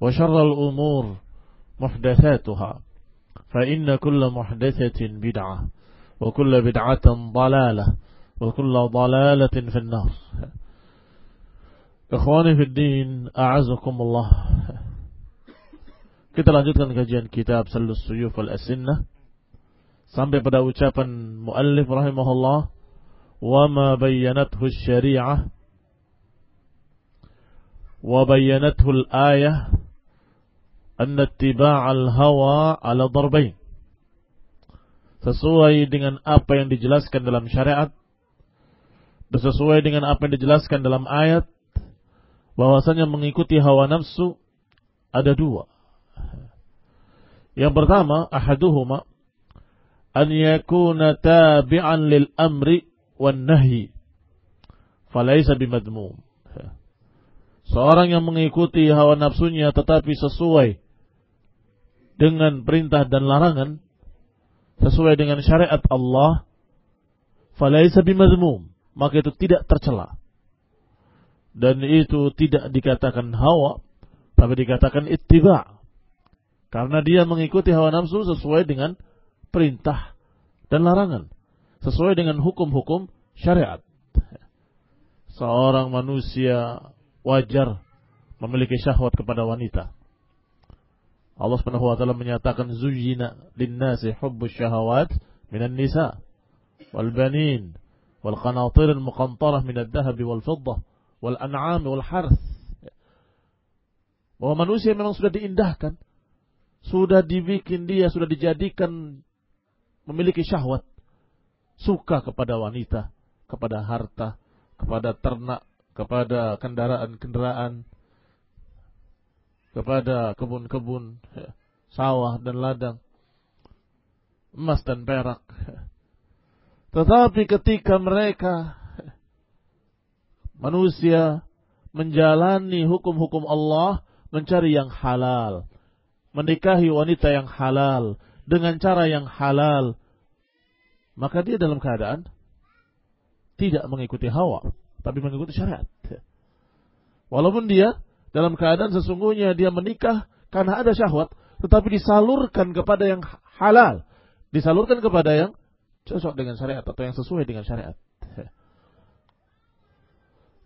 وشر الأمور محدثاتها فإن كل محدثة بدعة وكل بدعة ضلالة وكل ضلالة في النار إخواني في الدين أعزكم الله Kita lanjutkan kajian kitab Salus Suyuf wal Asinnah sampai pada ucapan muallif rahimahullah wa ma bayyanathu syari'ah wa bayyanathu al-ayah anna ittiba'al hawa ala darbain sesuai dengan apa yang dijelaskan dalam syariat sesuai dengan apa yang dijelaskan dalam ayat bahwasanya mengikuti hawa nafsu ada dua yang pertama, ahaduhuma an yakuna tabi'an lil amri wan nahyi. Falaysa bimadmum. Seorang yang mengikuti hawa nafsunya tetapi sesuai dengan perintah dan larangan, sesuai dengan syariat Allah, falaysa bimadmum. Maka itu tidak tercela. Dan itu tidak dikatakan hawa, tapi dikatakan ittiba' Karena dia mengikuti hawa nafsu sesuai dengan perintah dan larangan. Sesuai dengan hukum-hukum syariat. Seorang manusia wajar memiliki syahwat kepada wanita. Allah Subhanahu wa taala menyatakan zuyyina lin-nasi hubbus syahawat minan nisa wal banin wal qanatir al muqantarah min adh-dhahab wal fiddah wal an'am wal harth. Bahwa manusia memang sudah diindahkan sudah dibikin dia, sudah dijadikan memiliki syahwat. Suka kepada wanita, kepada harta, kepada ternak, kepada kendaraan-kendaraan, kepada kebun-kebun, sawah dan ladang, emas dan perak. Tetapi ketika mereka manusia menjalani hukum-hukum Allah, mencari yang halal, menikahi wanita yang halal dengan cara yang halal, maka dia dalam keadaan tidak mengikuti hawa, tapi mengikuti syariat. Walaupun dia dalam keadaan sesungguhnya dia menikah karena ada syahwat, tetapi disalurkan kepada yang halal, disalurkan kepada yang cocok dengan syariat atau yang sesuai dengan syariat.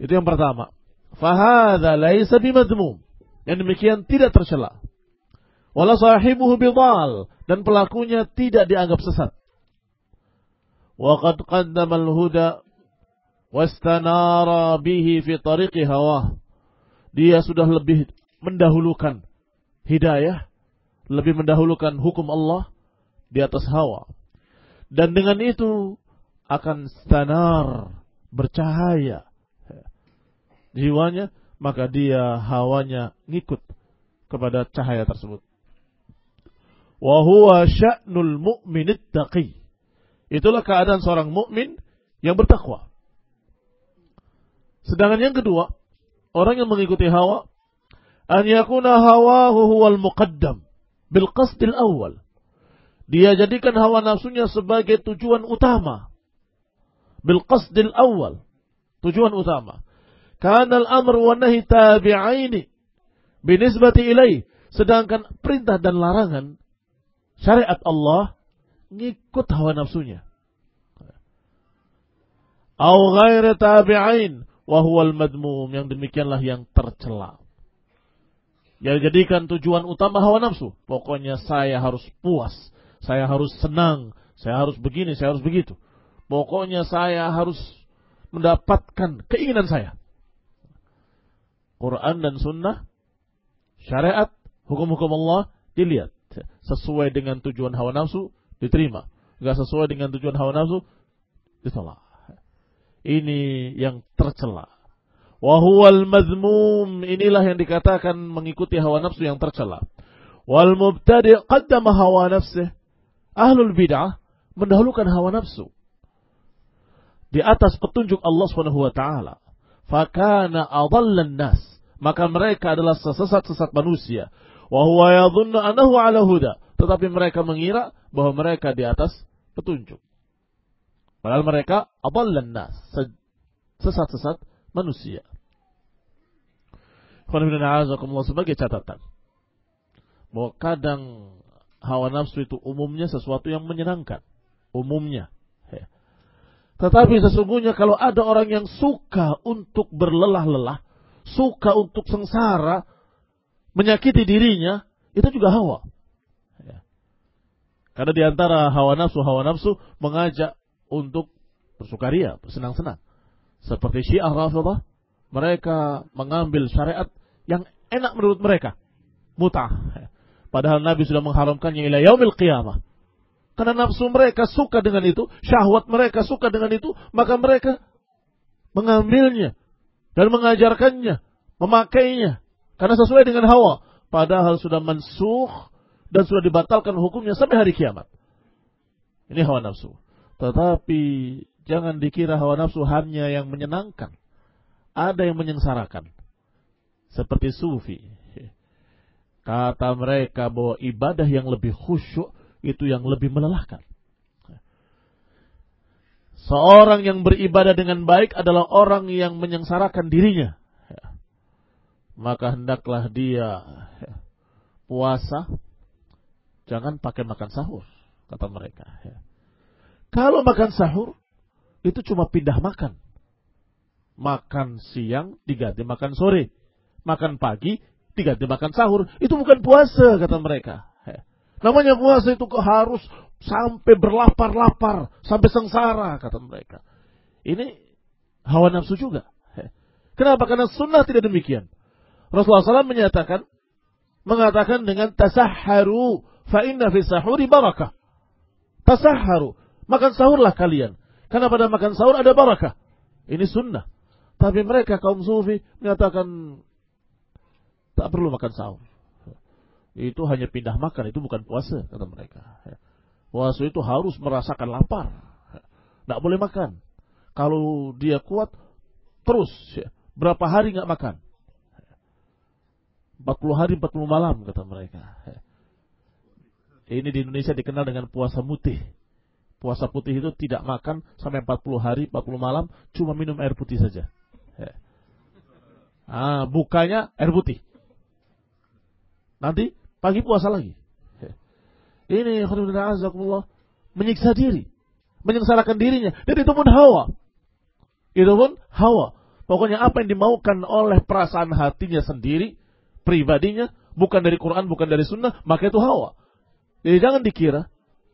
Itu yang pertama. Fahadha laisa bimadmum. Yang demikian tidak tercela wala sahibuhu bidal dan pelakunya tidak dianggap sesat. Wa qad al-huda wastanara bihi fi tariqi hawa. Dia sudah lebih mendahulukan hidayah, lebih mendahulukan hukum Allah di atas hawa. Dan dengan itu akan stanar, bercahaya jiwanya, maka dia hawanya ngikut kepada cahaya tersebut. Wa huwa sya'nul mu'minit taqi. Itulah keadaan seorang mukmin yang bertakwa. Sedangkan yang kedua, orang yang mengikuti hawa, an yakuna hawahu huwal muqaddam bil qasdil awal. Dia jadikan hawa nafsunya sebagai tujuan utama. Bil qasdil awal. Tujuan utama. Karena al-amr wa nahi tabi'aini binisbati ilaih. Sedangkan perintah dan larangan syariat Allah ngikut hawa nafsunya. Au ghairi tabi'ain wa huwal madmum yang demikianlah yang tercela. Yang jadikan tujuan utama hawa nafsu. Pokoknya saya harus puas, saya harus senang, saya harus begini, saya harus begitu. Pokoknya saya harus mendapatkan keinginan saya. Quran dan sunnah, syariat, hukum-hukum Allah dilihat sesuai dengan tujuan hawa nafsu diterima. Gak sesuai dengan tujuan hawa nafsu ditolak. Ini yang tercela. Wahuwal mazmum. Inilah yang dikatakan mengikuti hawa nafsu yang tercela. Wal mubtadi' qaddama hawa nafsih. Ahlul bid'ah mendahulukan hawa nafsu. Di atas petunjuk Allah Subhanahu wa taala. Fakana adallan nas. Maka mereka adalah sesat-sesat manusia. Wa huwa yadhunnu annahu ala huda. Tetapi mereka mengira bahwa mereka di atas petunjuk. Padahal mereka adallan nas, sesat-sesat manusia. sebagai catatan bahwa kadang hawa nafsu itu umumnya sesuatu yang menyenangkan, umumnya. Tetapi sesungguhnya kalau ada orang yang suka untuk berlelah-lelah, suka untuk sengsara, menyakiti dirinya, itu juga hawa. Karena di antara hawa nafsu, hawa nafsu mengajak untuk bersukaria, bersenang-senang. Seperti Syiah Rafidah, mereka mengambil syariat yang enak menurut mereka. Mutah. Padahal Nabi sudah mengharamkannya ila yaumil qiyamah. Karena nafsu mereka suka dengan itu, syahwat mereka suka dengan itu, maka mereka mengambilnya dan mengajarkannya, memakainya. Karena sesuai dengan hawa. Padahal sudah mensuh dan sudah dibatalkan hukumnya sampai hari kiamat. Ini hawa nafsu. Tetapi jangan dikira hawa nafsu hanya yang menyenangkan. Ada yang menyengsarakan. Seperti sufi. Kata mereka bahwa ibadah yang lebih khusyuk itu yang lebih melelahkan. Seorang yang beribadah dengan baik adalah orang yang menyengsarakan dirinya. Maka hendaklah dia puasa Jangan pakai makan sahur, kata mereka. Kalau makan sahur, itu cuma pindah makan. Makan siang diganti makan sore. Makan pagi diganti makan sahur. Itu bukan puasa, kata mereka. Ya. Namanya puasa itu harus sampai berlapar-lapar, sampai sengsara, kata mereka. Ini hawa nafsu juga. Kenapa? Karena sunnah tidak demikian. Rasulullah SAW menyatakan, mengatakan dengan tasaharu fa inna fi sahuri barakah. Tasahharu, makan sahurlah kalian. Karena pada makan sahur ada barakah. Ini sunnah. Tapi mereka kaum sufi menyatakan tak perlu makan sahur. Itu hanya pindah makan, itu bukan puasa kata mereka. Puasa itu harus merasakan lapar. Tidak boleh makan. Kalau dia kuat, terus. Berapa hari nggak makan? 40 hari 40 malam kata mereka. Ini di Indonesia dikenal dengan puasa putih. Puasa putih itu tidak makan sampai 40 hari, 40 malam, cuma minum air putih saja. Ya. Ah, bukanya air putih. Nanti pagi puasa lagi. Ya. Ini azakumullah menyiksa diri, menyengsarakan dirinya. Dan itu pun hawa. Itu pun hawa. Pokoknya apa yang dimaukan oleh perasaan hatinya sendiri, pribadinya, bukan dari Quran, bukan dari sunnah, maka itu hawa. Jadi jangan dikira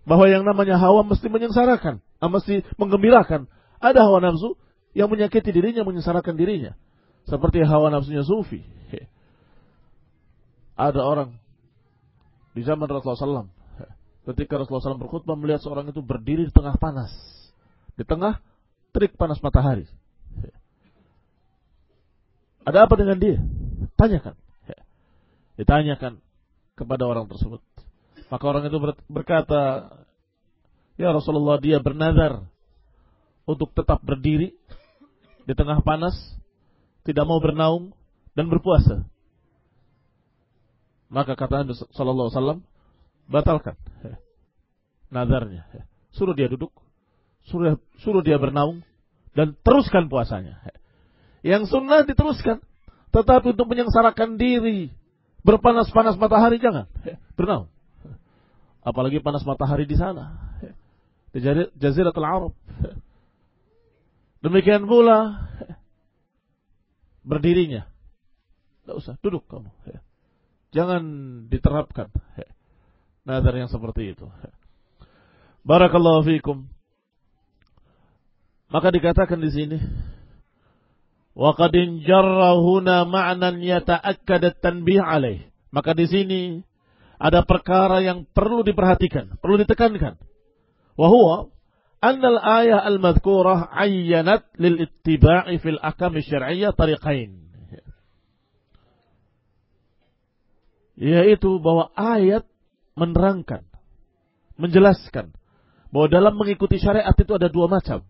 bahwa yang namanya hawa mesti menyengsarakan, ah, mesti menggembirakan. Ada hawa nafsu yang menyakiti dirinya, menyengsarakan dirinya. Seperti hawa nafsunya sufi. Ada orang Di zaman Rasulullah SAW. Ketika Rasulullah SAW berkhutbah melihat seorang itu berdiri di tengah panas. Di tengah terik panas matahari. Ada apa dengan dia? Tanyakan. Ditanyakan kepada orang tersebut. Maka orang itu berkata, Ya Rasulullah dia bernazar untuk tetap berdiri di tengah panas, tidak mau bernaung dan berpuasa. Maka kata Nabi Sallallahu Wasallam, batalkan nazarnya. Suruh dia duduk, suruh, suruh dia bernaung, dan teruskan puasanya. Yang sunnah diteruskan. Tetapi untuk menyengsarakan diri, berpanas-panas matahari jangan. Bernaung. Apalagi panas matahari di sana. Di Jaziratul Arab. Demikian pula berdirinya. Tidak usah, duduk kamu. Jangan diterapkan nazar yang seperti itu. Barakallahu fiikum. Maka dikatakan di sini wa qad jarra huna ma'nan yata'akkad at-tanbih alaih. Maka di sini ada perkara yang perlu diperhatikan, perlu ditekankan. Wa huwa annal ayah al-madhkurah ayyanat lil ittiba'i fil akam syar'iyyah tariqain. Yaitu bahwa ayat menerangkan, menjelaskan bahwa dalam mengikuti syariat itu ada dua macam.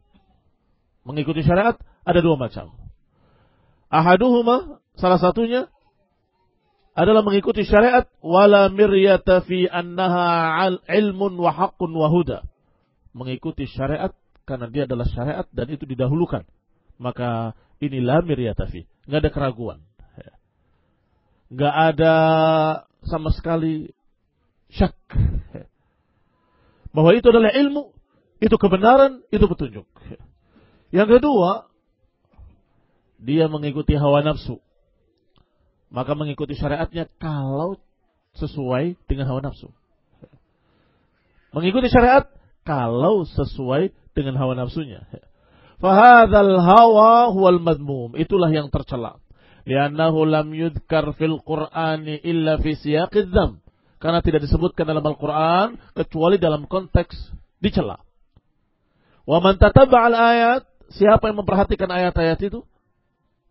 Mengikuti syariat ada dua macam. Ahaduhuma salah satunya adalah mengikuti syariat wala miryata fi annaha ilmun wa haqqun wa huda. Mengikuti syariat karena dia adalah syariat dan itu didahulukan. Maka inilah miryata fi. Enggak ada keraguan. Enggak ada sama sekali syak bahwa itu adalah ilmu, itu kebenaran, itu petunjuk. Yang kedua, dia mengikuti hawa nafsu. Maka mengikuti syariatnya kalau sesuai dengan hawa nafsu. Mengikuti syariat kalau sesuai dengan hawa nafsunya. Fahadhal hawa huwal madmum. Itulah yang tercela. Liannahu lam yudkar fil Qur'ani illa fi. Karena tidak disebutkan dalam Al-Quran kecuali dalam konteks dicela. Wa man tataba'al ayat, siapa yang memperhatikan ayat-ayat itu?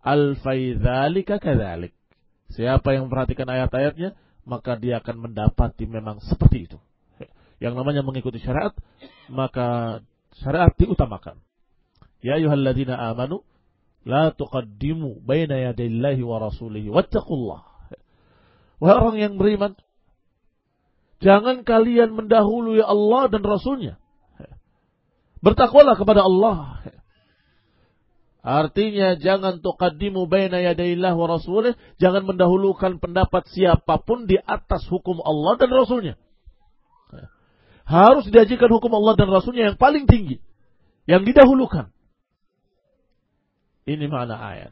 Al-faidzalika kadzalik. Siapa yang memperhatikan ayat-ayatnya, maka dia akan mendapati memang seperti itu. Yang namanya mengikuti syariat, maka syariat diutamakan. Ya ayuhalladzina amanu, la tuqaddimu baina yadayillahi wa rasulihi wattaqullah. Wahai orang yang beriman, Jangan kalian mendahului Allah dan Rasulnya. Bertakwalah kepada Allah. Artinya jangan tuqaddimu baina yadayillah wa rasulih. Jangan mendahulukan pendapat siapa pun di atas hukum Allah dan Rasulnya. Harus diajikan hukum Allah dan Rasulnya yang paling tinggi. Yang didahulukan. Ini makna ayat.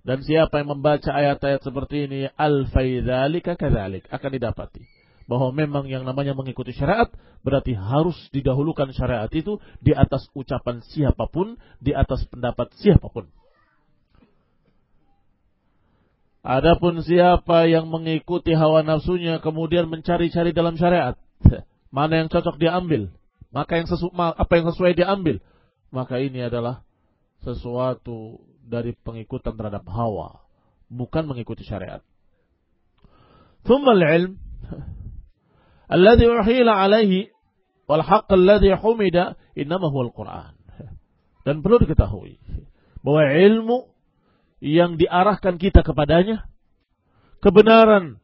Dan siapa yang membaca ayat-ayat seperti ini, al-faidhalika kadhalik. Akan didapati bahwa memang yang namanya mengikuti syariat berarti harus didahulukan syariat itu di atas ucapan siapa pun, di atas pendapat siapa pun. Adapun siapa yang mengikuti hawa nafsunya kemudian mencari-cari dalam syariat, mana yang cocok diambil, maka yang sesu apa yang sesuai diambil, maka ini adalah sesuatu dari pengikutan terhadap hawa, bukan mengikuti syariat. Thumma ilm alladhi uhila alaihi wal haqq alladhi humida innama huwal Qur'an. Dan perlu diketahui bahwa ilmu yang diarahkan kita kepadanya kebenaran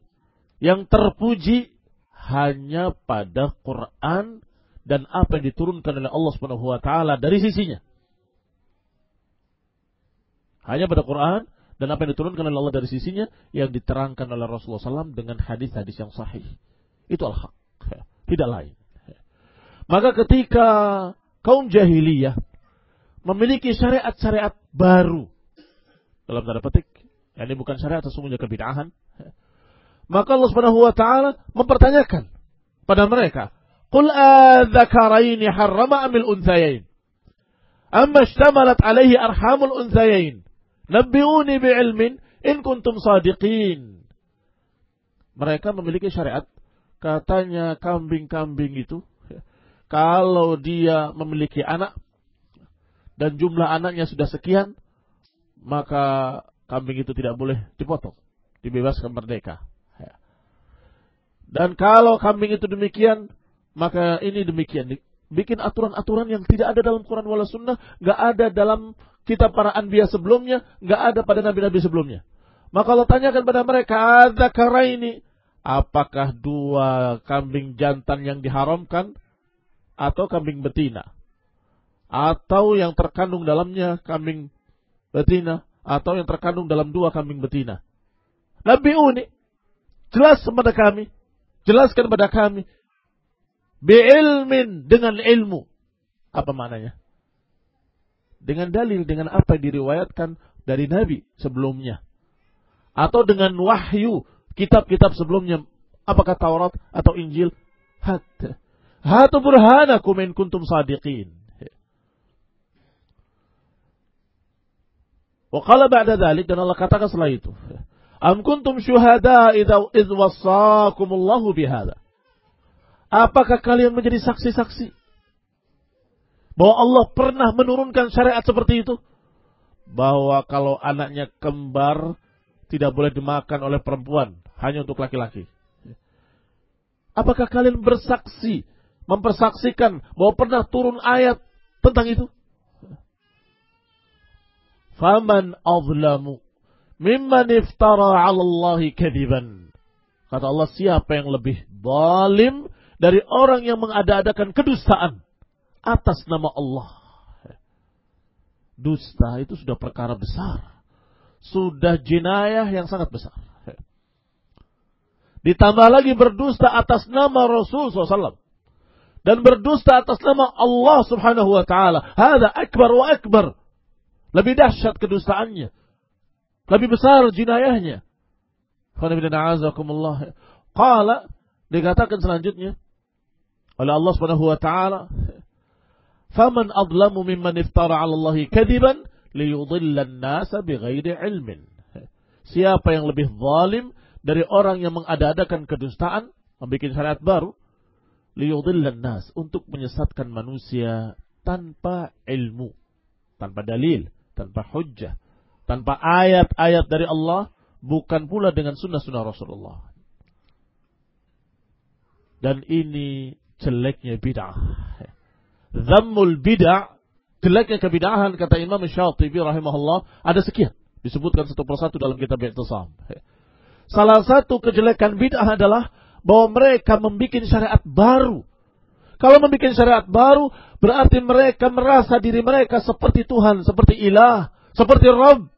yang terpuji hanya pada Quran dan apa yang diturunkan oleh Allah Subhanahu wa taala dari sisinya. Hanya pada Quran dan apa yang diturunkan oleh Allah dari sisinya yang diterangkan oleh Rasulullah SAW dengan hadis-hadis yang sahih. Itu al-haq. Tidak lain. Maka ketika kaum jahiliyah memiliki syariat-syariat baru dalam tanda petik, ini bukan syariat sesungguhnya kebid'ahan. Maka Allah Subhanahu wa taala mempertanyakan pada mereka, "Qul adzakaraini harrama amil unthayain?" Amma ishtamalat alaihi arhamul unthayain? Nabbi'uni bi'ilmin in kuntum sadiqin. Mereka memiliki syariat Katanya kambing-kambing itu, kalau dia memiliki anak, dan jumlah anaknya sudah sekian, maka kambing itu tidak boleh dipotong. Dibebaskan merdeka. Dan kalau kambing itu demikian, maka ini demikian. Bikin aturan-aturan yang tidak ada dalam Quran wala sunnah, nggak ada dalam kitab para anbiya sebelumnya, nggak ada pada nabi-nabi sebelumnya. Maka Allah tanyakan pada mereka, ada ini, apakah dua kambing jantan yang diharamkan atau kambing betina? Atau yang terkandung dalamnya kambing betina atau yang terkandung dalam dua kambing betina? Nabi unik. Jelas kepada kami. Jelaskan kepada kami. Bi'ilmin dengan ilmu. Apa maknanya? Dengan dalil, dengan apa yang diriwayatkan dari Nabi sebelumnya. Atau dengan wahyu kitab-kitab sebelumnya. Apakah Taurat atau Injil? Hatta. Hatu burhanakum in kuntum sadiqin. Wa qala ba'da dhalik dan Allah katakan setelah itu. Am kuntum syuhada idza idz wassakumullahu bihadza. Apakah kalian menjadi saksi-saksi bahwa Allah pernah menurunkan syariat seperti itu? Bahwa kalau anaknya kembar tidak boleh dimakan oleh perempuan, hanya untuk laki-laki. Apakah kalian bersaksi, mempersaksikan bahwa pernah turun ayat tentang itu? Faman azlamu mimman iftara 'ala Allahi kadiban. Kata Allah, siapa yang lebih zalim dari orang yang mengada-adakan kedustaan atas nama Allah? Dusta itu sudah perkara besar sudah jenayah yang sangat besar. Ditambah lagi berdusta atas nama Rasul SAW. Dan berdusta atas nama Allah subhanahu wa ta'ala. Hada akbar wa akbar. Lebih dahsyat kedustaannya. Lebih besar jinayahnya. Qala dikatakan selanjutnya oleh Allah Subhanahu wa taala, "Faman adlamu mimman iftara 'ala Allah kadiban liyudillan nasa bighairi ilmin. Siapa yang lebih zalim dari orang yang mengada-adakan kedustaan, membuat syariat baru, liyudillan nas, untuk menyesatkan manusia tanpa ilmu, tanpa dalil, tanpa hujjah, tanpa ayat-ayat dari Allah, bukan pula dengan sunnah-sunnah Rasulullah. Dan ini jeleknya bid'ah. Zammul bid'ah jeleknya kebidahan kata Imam Syatibi rahimahullah ada sekian disebutkan satu persatu dalam kitab I'tisam. Salah satu kejelekan bid'ah adalah bahwa mereka membuat syariat baru. Kalau membuat syariat baru, berarti mereka merasa diri mereka seperti Tuhan, seperti ilah, seperti Rabb.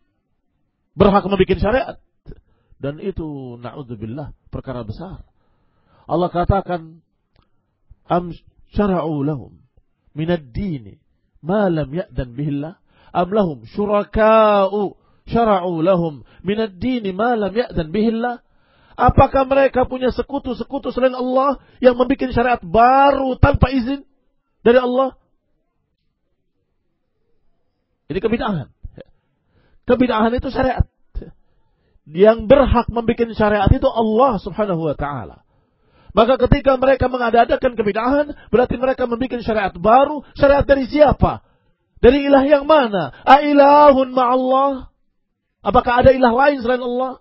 Berhak membuat syariat. Dan itu, na'udzubillah, perkara besar. Allah katakan, Am syara'u lahum minad dini ma lam ya'dan bihillah am lahum syuraka'u syara'u lahum min ad-din ma lam ya'dan bihillah Apakah mereka punya sekutu-sekutu selain Allah yang membuat syariat baru tanpa izin dari Allah? Ini kebidahan. Kebidahan itu syariat. Yang berhak membuat syariat itu Allah subhanahu wa ta'ala. Maka ketika mereka mengadakan kebidahan, berarti mereka membuat syariat baru. Syariat dari siapa? Dari ilah yang mana? Ailahun ma'allah? Apakah ada ilah lain selain Allah?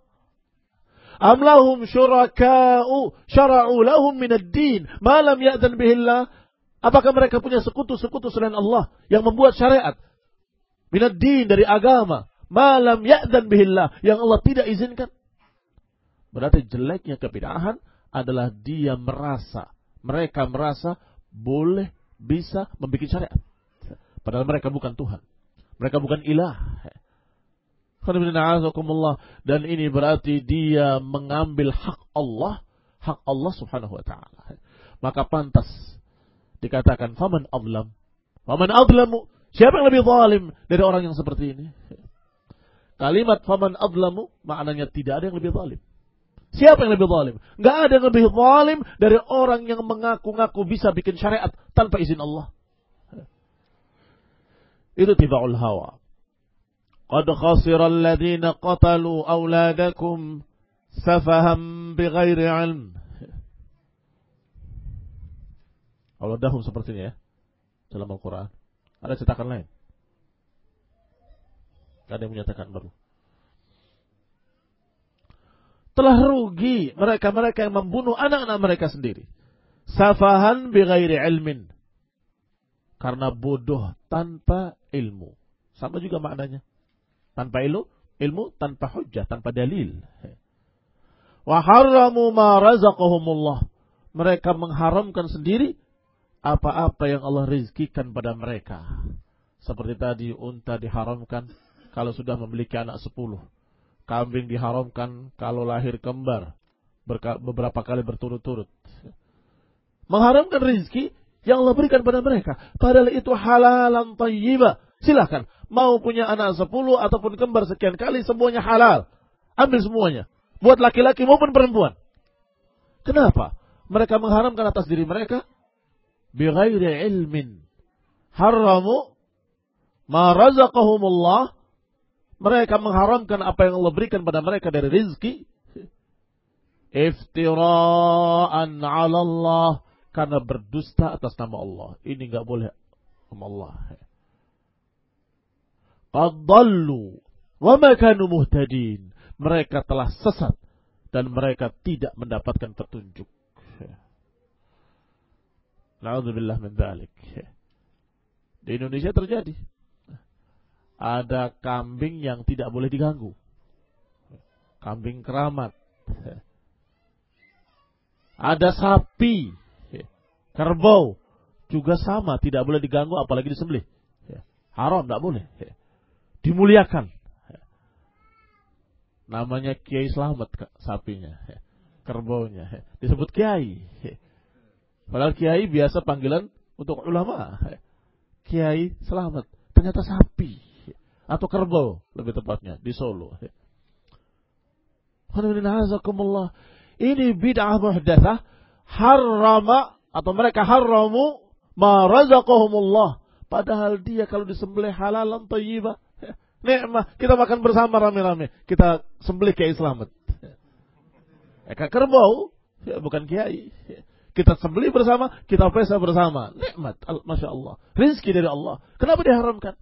Am lahum syuraka'u syara'u lahum minad din ma lam ya'zan bihillah? Apakah mereka punya sekutu-sekutu selain Allah yang membuat syariat minad din dari agama ma lam ya'zan bihillah yang Allah tidak izinkan? Berarti jeleknya kebidahan adalah dia merasa, mereka merasa boleh bisa membuat syariat. Padahal mereka bukan Tuhan. Mereka bukan ilah. Dan ini berarti dia mengambil hak Allah, hak Allah subhanahu wa ta'ala. Maka pantas dikatakan, Faman adlam. Faman adlamu. Siapa yang lebih zalim dari orang yang seperti ini? Kalimat faman adlamu maknanya tidak ada yang lebih zalim. Siapa yang lebih zalim? Gak ada yang lebih zalim dari orang yang mengaku-ngaku bisa bikin syariat tanpa izin Allah. Itu tiba'ul hawa. Qad khasira alladhina qatalu awladakum safaham bighairi ilm. Allah dahum sepertinya ya. Dalam Al-Quran. Ada cetakan lain. Ada yang menyatakan baru. Telah rugi mereka-mereka yang membunuh anak-anak mereka sendiri. Safahan bighairi ilmin. Karena bodoh tanpa ilmu. Sama juga maknanya. Tanpa ilmu, ilmu tanpa hujah, tanpa dalil. Wa harramu ma razaqahumullah. Mereka mengharamkan sendiri apa-apa yang Allah rizkikan pada mereka. Seperti tadi unta diharamkan kalau sudah memiliki anak sepuluh. Kambing diharamkan kalau lahir kembar beberapa kali berturut-turut. Mengharamkan rizki yang Allah berikan pada mereka. Padahal itu halalan tayyibah. Silahkan. Mau punya anak sepuluh ataupun kembar sekian kali, semuanya halal. Ambil semuanya. Buat laki-laki maupun perempuan. Kenapa? Mereka mengharamkan atas diri mereka bighairi ilmin. Haramu ma razaqahumullah. Mereka mengharamkan apa yang Allah berikan pada mereka dari rizki. Iftira'an ala Allah. Karena berdusta atas nama Allah. Ini nggak boleh Allah. Qadallu wa makanu muhtadin. Mereka telah sesat dan mereka tidak mendapatkan petunjuk. Na'udzubillah min. Di Indonesia terjadi. Ada kambing yang tidak boleh diganggu. Kambing keramat. Ada sapi, kerbau, juga sama, tidak boleh diganggu apalagi disembelih. Haram, tidak boleh. Dimuliakan. Namanya Kiai Selamat sapinya, kerbaunya. Disebut Kiai. Padahal kiai biasa panggilan untuk ulama. Kiai selamat. Ternyata sapi. Atau kerbau lebih tepatnya di Solo. Ini bid'ah muhdathah. Harrama atau mereka haramu ma razaqahumullah. Padahal dia kalau disembelih halalan thayyibah. Nikmah. Kita makan bersama rame-rame. Kita sembelih kiai selamat. Eka kerbau. Ya, bukan kiai. Kita sembeli bersama, kita pesta bersama. Nikmat, Masya Allah. Rizki dari Allah. Kenapa diharamkan?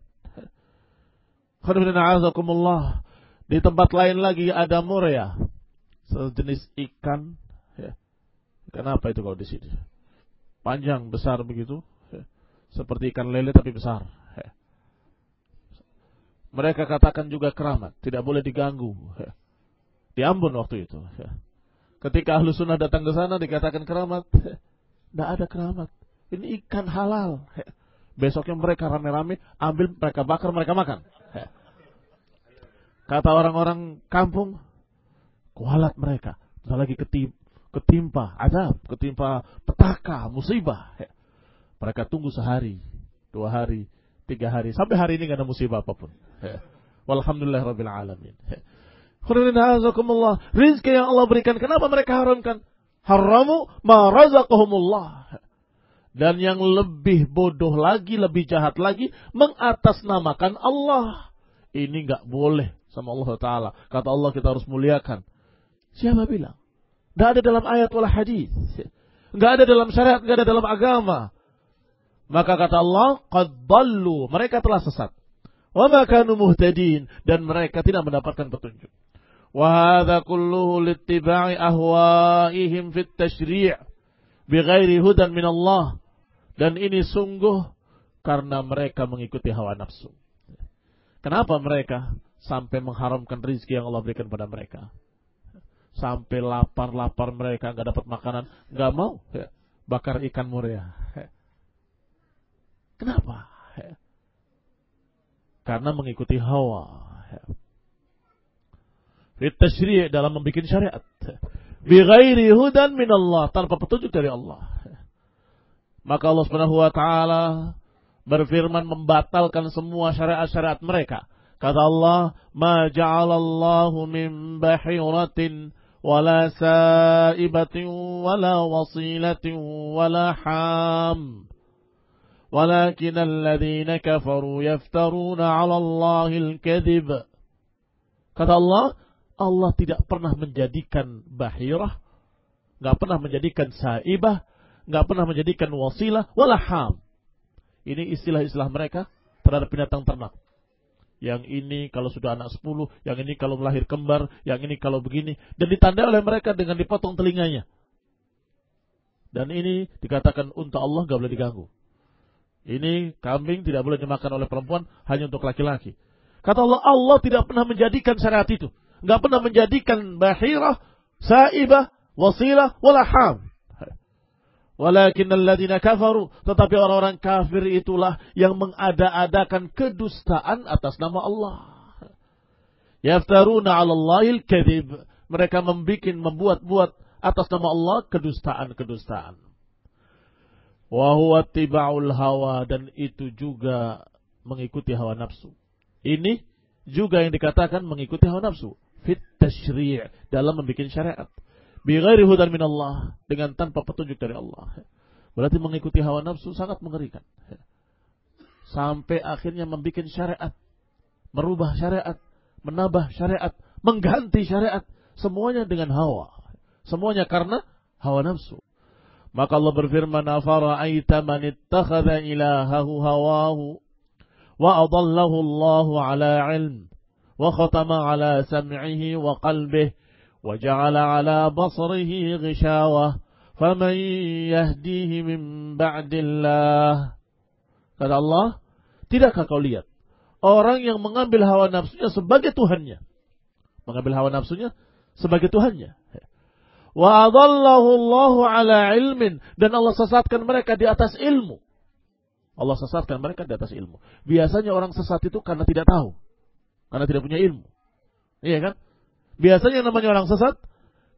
Di tempat lain lagi ada muria. Sejenis ikan. Ya. Kenapa itu kalau di sini? Panjang, besar begitu. Ya. Seperti ikan lele tapi besar. Mereka katakan juga keramat. Tidak boleh diganggu. Di Ambon waktu itu. Ketika ahlu sunnah datang ke sana dikatakan keramat. Tidak ada keramat. Ini ikan halal. Besoknya mereka rame-rame ambil mereka bakar mereka makan. Kata orang-orang kampung, kualat mereka. Bisa lagi ketim, ketimpa adab, ketimpa petaka, musibah. Mereka tunggu sehari, dua hari, tiga hari. Sampai hari ini gak ada musibah apa pun. Walhamdulillah Rabbil Alamin. Rizki yang Allah berikan, kenapa mereka haramkan? Haramu ma razaqahumullah. Dan yang lebih bodoh lagi, lebih jahat lagi, mengatasnamakan Allah. Ini nggak boleh sama Allah Ta'ala. Kata Allah kita harus muliakan. Siapa bilang? Nggak ada dalam ayat wala hadis. Nggak ada dalam syariat, nggak ada dalam agama. Maka kata Allah, qadballu, mereka telah sesat. Wa makanu muhtadin dan mereka tidak mendapatkan petunjuk. Wa hadza kulluhu littiba'i ahwa'ihim fit tashri' bighairi hudan min Allah. Dan ini sungguh karena mereka mengikuti hawa nafsu. Kenapa mereka sampai mengharamkan rizki yang Allah berikan pada mereka? Sampai lapar-lapar mereka nggak dapat makanan, nggak mau ya. bakar ikan muria. Ya. Kenapa? Karena mengikuti hawa. Fit dalam membuat syariat. Bi ghairi hudan min Allah. Tanpa petunjuk dari Allah. Maka Allah subhanahu wa ta'ala berfirman membatalkan semua syariat-syariat mereka. Kata Allah, Ma ja'alallahu min bahiratin wala sa'ibatin wala wasilatin wala ham. ولكن الذين كفروا يفترون على الله الكذب kata Allah Allah tidak pernah menjadikan bahirah, nggak pernah menjadikan saibah, nggak pernah menjadikan wasilah wala ham. Ini istilah-istilah mereka terhadap binatang ternak. Yang ini kalau sudah anak sepuluh, yang ini kalau melahir kembar, yang ini kalau begini. Dan ditandai oleh mereka dengan dipotong telinganya. Dan ini dikatakan untuk Allah nggak boleh diganggu. Ini kambing tidak boleh dimakan oleh perempuan hanya untuk laki-laki. Kata Allah, Allah tidak pernah menjadikan syariat itu. Nggak pernah menjadikan bahirah, saibah, wasilah, walaham. Walakin alladhina kafaru. Tetapi orang-orang kafir itulah yang mengada-adakan kedustaan atas nama Allah. Yaftaruna ala Allahil kadhib. Mereka membuat, membuat-buat atas nama Allah kedustaan-kedustaan. Wahuwa tiba'ul hawa. Dan itu juga mengikuti hawa nafsu. Ini juga yang dikatakan mengikuti hawa nafsu. Fit tashri' dalam membuat syariat bighairi hudan min Allah dengan tanpa petunjuk dari Allah. Berarti mengikuti hawa nafsu sangat mengerikan. Sampai akhirnya membuat syariat, merubah syariat, menambah syariat, mengganti syariat, semuanya dengan hawa. Semuanya karena hawa nafsu. Maka Allah berfirman, "Afara'aita man ittakhadha ilahahu hawahu wa adallahu Allahu ala ilm wa khatama ala sam'ihi wa qalbihi wa ja'ala ala basarihi ghishawah faman yahdihi min ba'dillah." Kata Allah, "Tidakkah kau lihat orang yang mengambil hawa nafsunya sebagai tuhannya?" Mengambil hawa nafsunya sebagai tuhannya wa adallahu Allahu ala ilmin dan Allah sesatkan mereka di atas ilmu Allah sesatkan mereka di atas ilmu biasanya orang sesat itu karena tidak tahu karena tidak punya ilmu iya kan Biasanya namanya orang sesat,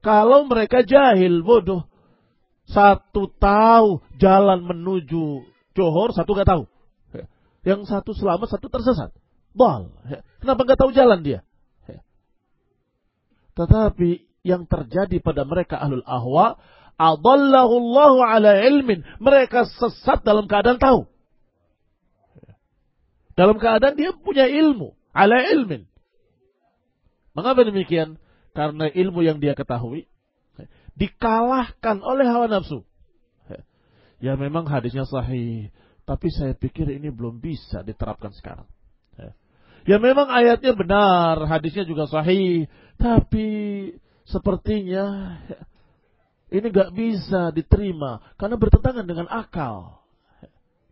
kalau mereka jahil, bodoh. Satu tahu jalan menuju Johor, satu gak tahu. Yang satu selamat, satu tersesat. Bal. Kenapa gak tahu jalan dia? Tetapi yang terjadi pada mereka ahlul ahwa, adallahullahu ala ilmin. Mereka sesat dalam keadaan tahu. Dalam keadaan dia punya ilmu. Ala ilmin. Mengapa demikian? Karena ilmu yang dia ketahui dikalahkan oleh hawa nafsu. Ya memang hadisnya sahih, tapi saya pikir ini belum bisa diterapkan sekarang. Ya memang ayatnya benar, hadisnya juga sahih, tapi sepertinya ini gak bisa diterima karena bertentangan dengan akal.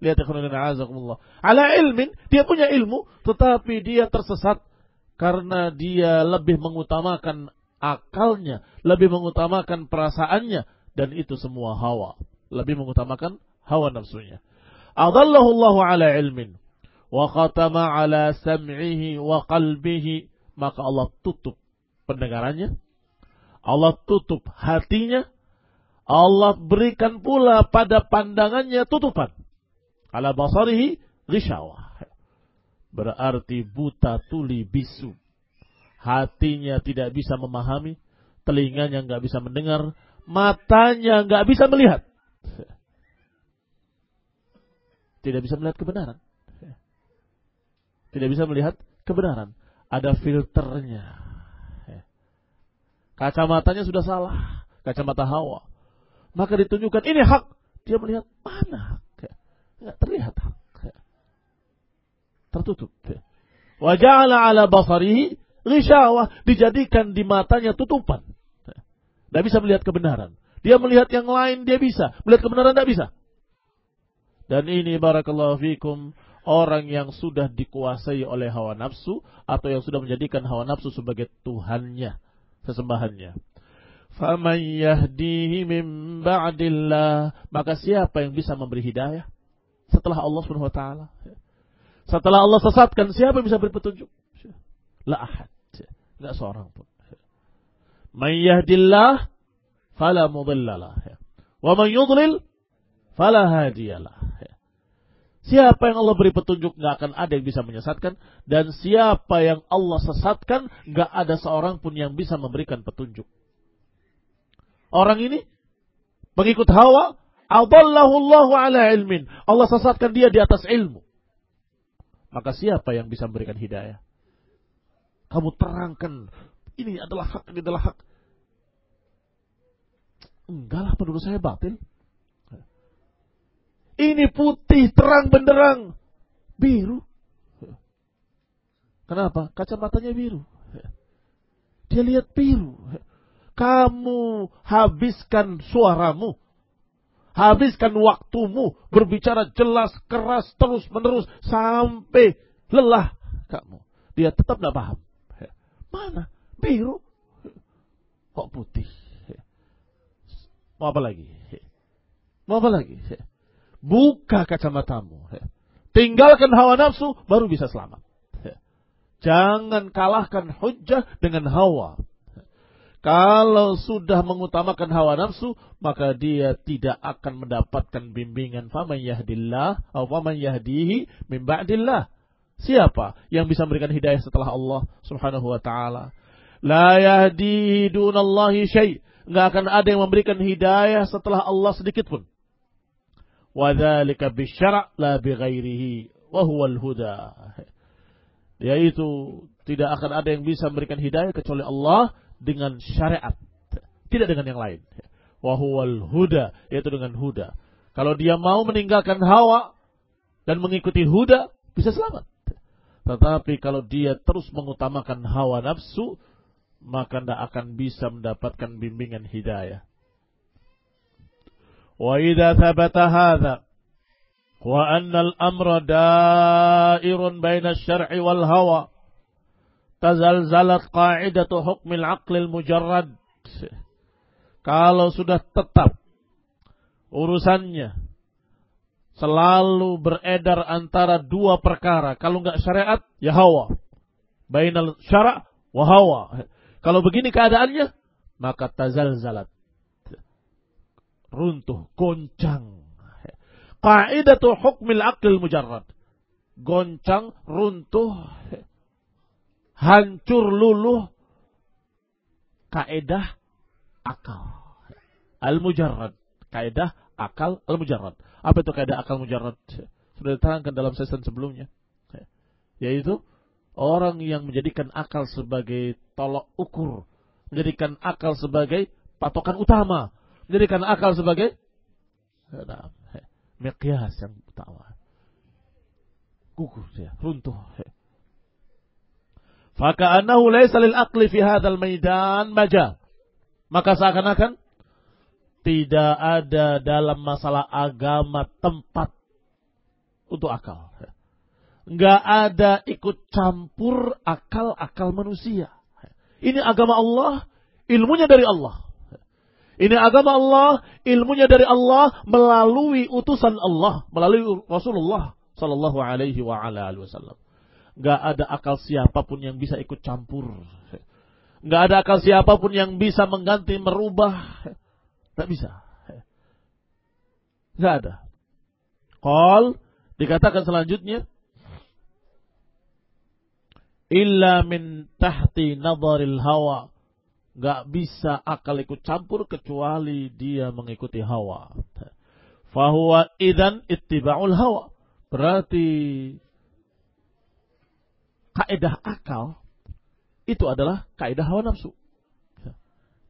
Lihat ya azakumullah. Ala ilmin, dia punya ilmu, tetapi dia tersesat karena dia lebih mengutamakan akalnya, lebih mengutamakan perasaannya dan itu semua hawa, lebih mengutamakan hawa nafsunya. Adallahu Allah ala ilmin wa khatama ala sam'ihi wa qalbihi maka Allah tutup pendengarannya Allah tutup hatinya Allah berikan pula pada pandangannya tutupan ala basarihi ghisyawah berarti buta tuli bisu. Hatinya tidak bisa memahami, telinganya nggak bisa mendengar, matanya nggak bisa melihat. Tidak bisa melihat kebenaran. Tidak bisa melihat kebenaran. Ada filternya. Kacamatanya sudah salah. Kacamata hawa. Maka ditunjukkan ini hak. Dia melihat mana. Nggak terlihat hak tertutup. Wa ja'ala ala basarihi ghisyawah dijadikan di matanya tutupan. Tidak bisa melihat kebenaran. Dia melihat yang lain dia bisa, melihat kebenaran tidak bisa. Dan ini barakallahu fikum orang yang sudah dikuasai oleh hawa nafsu atau yang sudah menjadikan hawa nafsu sebagai tuhannya, sesembahannya. Faman yahdihi min ba'dillah, maka siapa yang bisa memberi hidayah setelah Allah Subhanahu wa taala? Setelah Allah sesatkan, siapa yang bisa beri petunjuk? La ahad. Tidak seorang pun. Man yahdillah fala mudhillalah. Wa man yudlil fala hadiyalah. Siapa yang Allah beri petunjuk nggak akan ada yang bisa menyesatkan dan siapa yang Allah sesatkan nggak ada seorang pun yang bisa memberikan petunjuk. Orang ini pengikut Hawa, adallahu Allah ala ilmin. Allah sesatkan dia di atas ilmu. Maka siapa yang bisa memberikan hidayah? Kamu terangkan, ini adalah hak, ini adalah hak. Enggak lah, menurut saya batil. Ini putih terang benderang. Biru. Kenapa? Kacamatanya biru. Dia lihat biru. Kamu habiskan suaramu. Habiskan waktumu berbicara jelas, keras, terus menerus sampai lelah kamu. Dia tetap tidak paham. Mana? Biru. Kok putih? Mau apa lagi? Mau apa lagi? Buka kacamatamu. Tinggalkan hawa nafsu, baru bisa selamat. Jangan kalahkan hujah dengan hawa. Kalau sudah mengutamakan hawa nafsu, maka dia tidak akan mendapatkan bimbingan faman yahdillah atau faman yahdihi min ba'dillah. Siapa yang bisa memberikan hidayah setelah Allah Subhanahu wa taala? La yahdihi dunallahi syai'. Enggak akan ada yang memberikan hidayah setelah Allah sedikit pun. Wa dzalika bisyara' la bighairihi wa huwal huda. Yaitu tidak akan ada yang bisa memberikan hidayah kecuali Allah dengan syariat, tidak dengan yang lain. Wahuwal huda, yaitu dengan huda. Kalau dia mau meninggalkan hawa dan mengikuti huda, bisa selamat. Tetapi kalau dia terus mengutamakan hawa nafsu, maka tidak akan bisa mendapatkan bimbingan hidayah. Hadza wa anna al-amra da'irun baina asy-syar'i wal hawa tazalzalat qa'idatu hukmil aqlil mujarrad. Kalau sudah tetap urusannya selalu beredar antara dua perkara. Kalau enggak syariat, ya hawa. Bainal syara' wa hawa. Kalau begini keadaannya, maka tazalzalat. Runtuh, goncang. Qa'idatu hukmil aqlil mujarrad. Goncang, runtuh, hancur luluh kaedah akal. Al-mujarrad. Kaedah akal al-mujarrad. Apa itu kaedah akal mujarrad? Sudah diterangkan dalam season sebelumnya. Yaitu orang yang menjadikan akal sebagai tolok ukur. Menjadikan akal sebagai patokan utama. Menjadikan akal sebagai mekias yang utama. Gugur ya, runtuh. Faka'annahu laysa lil aqli fi hadzal maidan majal. Maka seakan-akan tidak ada dalam masalah agama tempat untuk akal. Enggak ada ikut campur akal-akal manusia. Ini agama Allah, ilmunya dari Allah. Ini agama Allah, ilmunya dari Allah melalui utusan Allah, melalui Rasulullah sallallahu alaihi wasallam. Gak ada akal siapa pun yang bisa ikut campur. Gak ada akal siapa pun yang bisa mengganti, merubah. Gak bisa. Gak ada. Qal dikatakan selanjutnya illa min tahti nadharil hawa. Gak bisa akal ikut campur kecuali dia mengikuti hawa. Fahuwa idan ittiba'ul hawa. Berarti kaidah akal itu adalah kaidah hawa nafsu.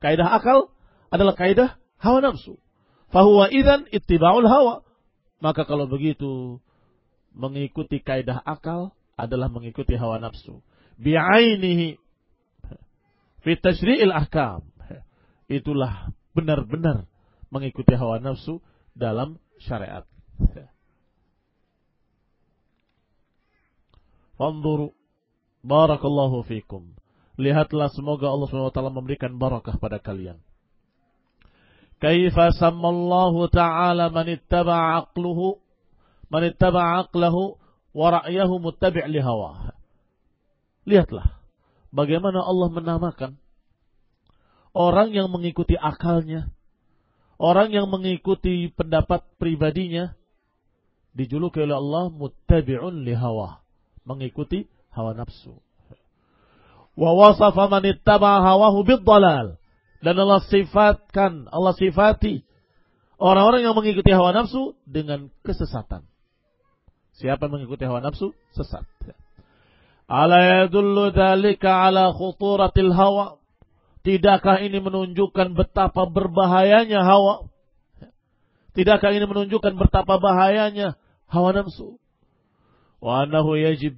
Kaidah akal adalah kaidah hawa nafsu. Fahuwa idan ittiba'ul hawa. Maka kalau begitu mengikuti kaidah akal adalah mengikuti hawa nafsu. Bi'ainihi fi tashri'il ahkam. Itulah benar-benar mengikuti hawa nafsu dalam syariat. Fanzuru Barakallahu fikum. Lihatlah semoga Allah SWT memberikan barakah pada kalian. Kaifa sammallahu ta'ala man ittaba'a aqluhu man ittaba'a aqlahu wa ra'yahu muttabi' li hawa. Lihatlah bagaimana Allah menamakan orang yang mengikuti akalnya, orang yang mengikuti pendapat pribadinya dijuluki oleh Allah muttabi'un li hawa, mengikuti hawa nafsu. Wa wasafa man ittaba hawahu bidhalal. Dan Allah sifatkan, Allah sifati orang-orang yang mengikuti hawa nafsu dengan kesesatan. Siapa yang mengikuti hawa nafsu? Sesat. Ala yadullu dhalika ala khuturatil hawa. Tidakkah ini menunjukkan betapa berbahayanya hawa? Tidakkah ini menunjukkan betapa bahayanya hawa nafsu? Wa annahu yajib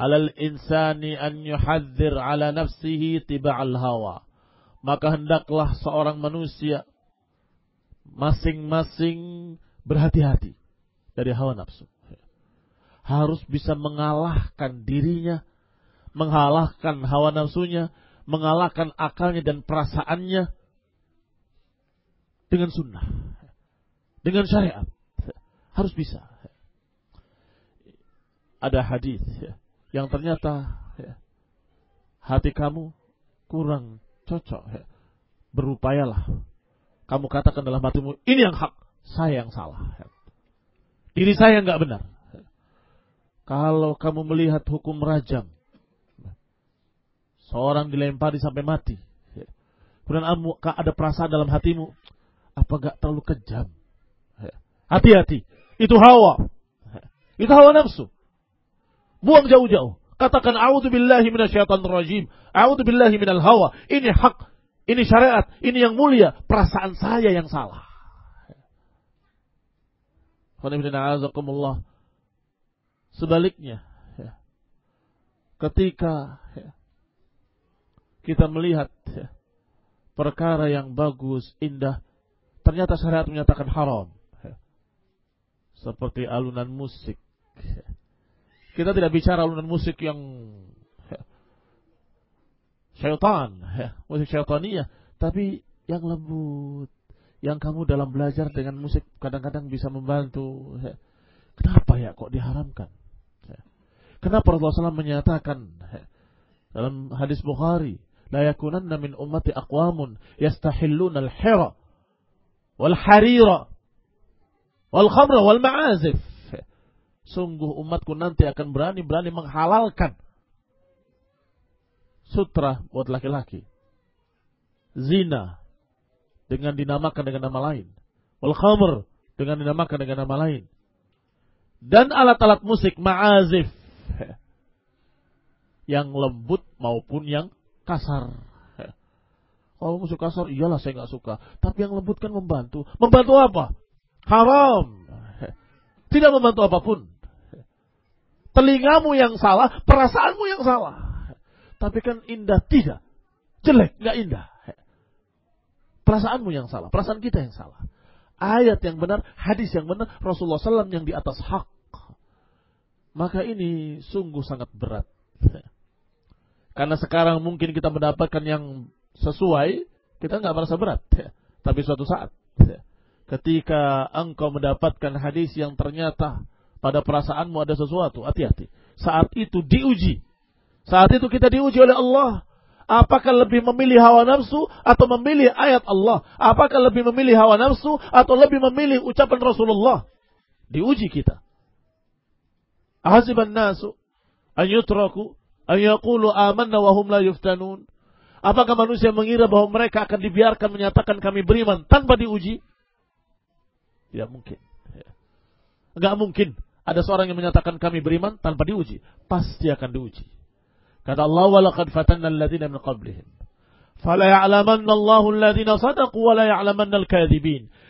alal insani an yuhadzir ala nafsihi tiba'al hawa. Maka hendaklah seorang manusia masing-masing berhati-hati dari hawa nafsu. Harus bisa mengalahkan dirinya, mengalahkan hawa nafsunya, mengalahkan akalnya dan perasaannya dengan sunnah, dengan syariat. Harus bisa. Ada hadis yang ternyata hati kamu kurang cocok. Berupayalah kamu katakan dalam hatimu, ini yang hak, saya yang salah. Diri saya nggak benar. Kalau kamu melihat hukum rajam, seorang dilempari sampai mati, kemudian ada perasaan dalam hatimu, apa gak terlalu kejam? Hati-hati, itu hawa, itu hawa nafsu. Buang jauh-jauh. Katakan a'udzu billahi minasyaitonir rajim. A'udzu billahi minal hawa. Ini hak ini syariat, ini yang mulia. Perasaan saya yang salah. Sebaliknya, ya. ketika ya, kita melihat ya, perkara yang bagus, indah, ternyata syariat menyatakan haram. Seperti alunan musik. Kita tidak bicara alunan musik yang syaitan, ya, musik syaitania, tapi yang lembut, yang kamu dalam belajar dengan musik kadang-kadang bisa membantu. Ya. Kenapa ya kok diharamkan? Kenapa Rasulullah SAW menyatakan ya, dalam hadis Bukhari, la yakunanna min ummati aqwamun yastahilluna al-hira wal harira wal khamra wal ma'azif. Sungguh umatku nanti akan berani-berani menghalalkan sutra buat laki-laki. Zina dengan dinamakan dengan nama lain. Wal khamr dengan dinamakan dengan nama lain. Dan alat-alat musik ma'azif yang lembut maupun yang kasar. Kalau musik kasar, iyalah saya nggak suka. Tapi yang lembut kan membantu. Membantu apa? Haram. Tidak membantu apa pun. Telingamu yang salah, perasaanmu yang salah. Tapi kan indah tidak. Jelek, nggak indah. Perasaanmu yang salah, perasaan kita yang salah. Ayat yang benar, hadis yang benar, Rasulullah SAW yang di atas hak. Maka ini sungguh sangat berat. Karena sekarang mungkin kita mendapatkan yang sesuai, kita nggak merasa berat. Tapi suatu saat, ketika engkau mendapatkan hadis yang ternyata pada perasaanmu ada sesuatu, hati-hati. Saat itu diuji saat itu kita diuji oleh Allah. Apakah lebih memilih hawa nafsu atau memilih ayat Allah? Apakah lebih memilih hawa nafsu atau lebih memilih ucapan Rasulullah? Diuji kita. Ahasiban nasu an yutraku an yaqulu amanna wa hum la yuftanun. Apakah manusia mengira bahwa mereka akan dibiarkan menyatakan kami beriman tanpa diuji? Tidak mungkin. Enggak mungkin ada seorang yang menyatakan kami beriman tanpa diuji. Pasti akan diuji. Kata Allah walaqad fatanna alladziina min qablihim. Fala ya'lamanna Allahu.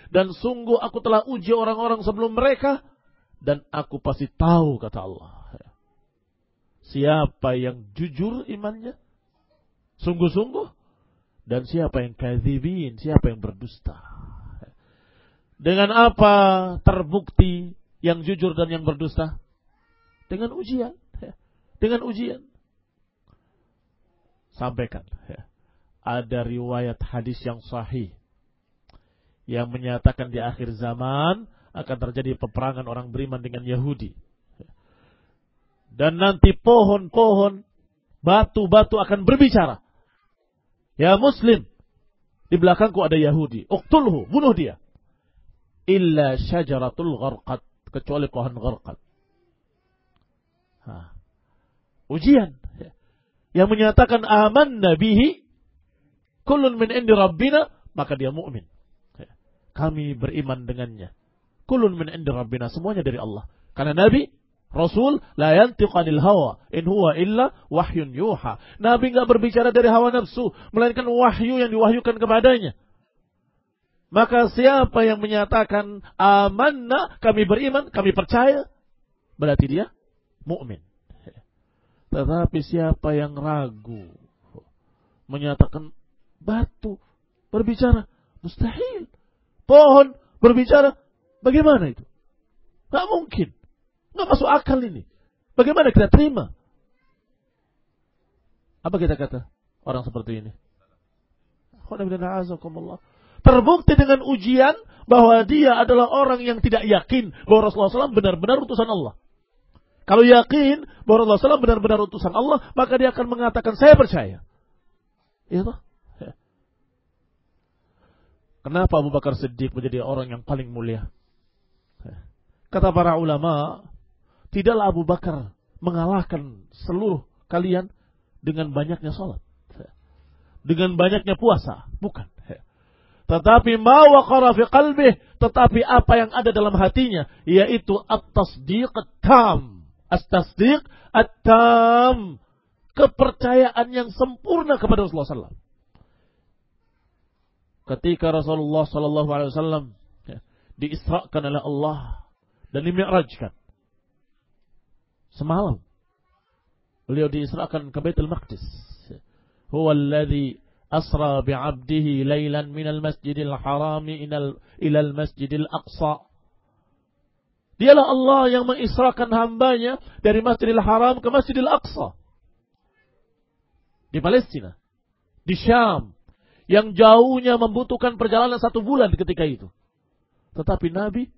Dan sungguh aku telah uji orang-orang sebelum mereka dan aku pasti tahu kata Allah. Siapa yang jujur imannya? Sungguh-sungguh dan siapa yang kadzibin, siapa yang berdusta. Dengan apa terbukti yang jujur dan yang berdusta? Dengan ujian. Dengan ujian sampaikan. Ada riwayat hadis yang sahih yang menyatakan di akhir zaman akan terjadi peperangan orang beriman dengan Yahudi. Dan nanti pohon-pohon, batu-batu akan berbicara. Ya Muslim, di belakangku ada Yahudi. Uktulhu, bunuh dia. Illa syajaratul gharqat. Kecuali pohon gharqat. Ujian yang menyatakan aman nabihi kulun min indi rabbina maka dia mukmin. Kami beriman dengannya. Kulun min indi rabbina semuanya dari Allah. Karena nabi Rasul la yantiqu anil hawa in huwa illa wahyun yuha. Nabi enggak berbicara dari hawa nafsu, melainkan wahyu yang diwahyukan kepadanya. Maka siapa yang menyatakan amanna, kami beriman, kami percaya, berarti dia mukmin. Tetapi siapa yang ragu, menyatakan batu berbicara, mustahil. Pohon berbicara, bagaimana itu? Gak mungkin. Gak masuk akal ini. Bagaimana kita terima? Apa kita kata orang seperti ini? Terbukti dengan ujian bahwa dia adalah orang yang tidak yakin bahwa Rasulullah SAW benar-benar utusan Allah. Kalau yakin bahwa Rasulullah SAW benar-benar utusan Allah, maka dia akan mengatakan, saya percaya. Ya toh? Kenapa Abu Bakar Siddiq menjadi orang yang paling mulia? Kata para ulama, tidaklah Abu Bakar mengalahkan seluruh kalian dengan banyaknya sholat. Dengan banyaknya puasa. Bukan. Tetapi ma fi qalbih, tetapi apa yang ada dalam hatinya yaitu at-tasdiq tam. At-tasdiq at-tam. Kepercayaan yang sempurna kepada Rasulullah SAW. Ketika Rasulullah wasallam ya, diisrakan oleh Allah dan dimi'rajkan. Semalam beliau diisrakan ke Baitul Maqdis. Huwa alladhi asra bi'abdihi laylan minal masjidil harami ilal, masjidil aqsa. Dialah Allah yang mengisrakan hambanya dari Masjidil Haram ke Masjidil Aqsa. Di Palestina. Di Syam. Yang jauhnya membutuhkan perjalanan satu bulan ketika itu. Tetapi Nabi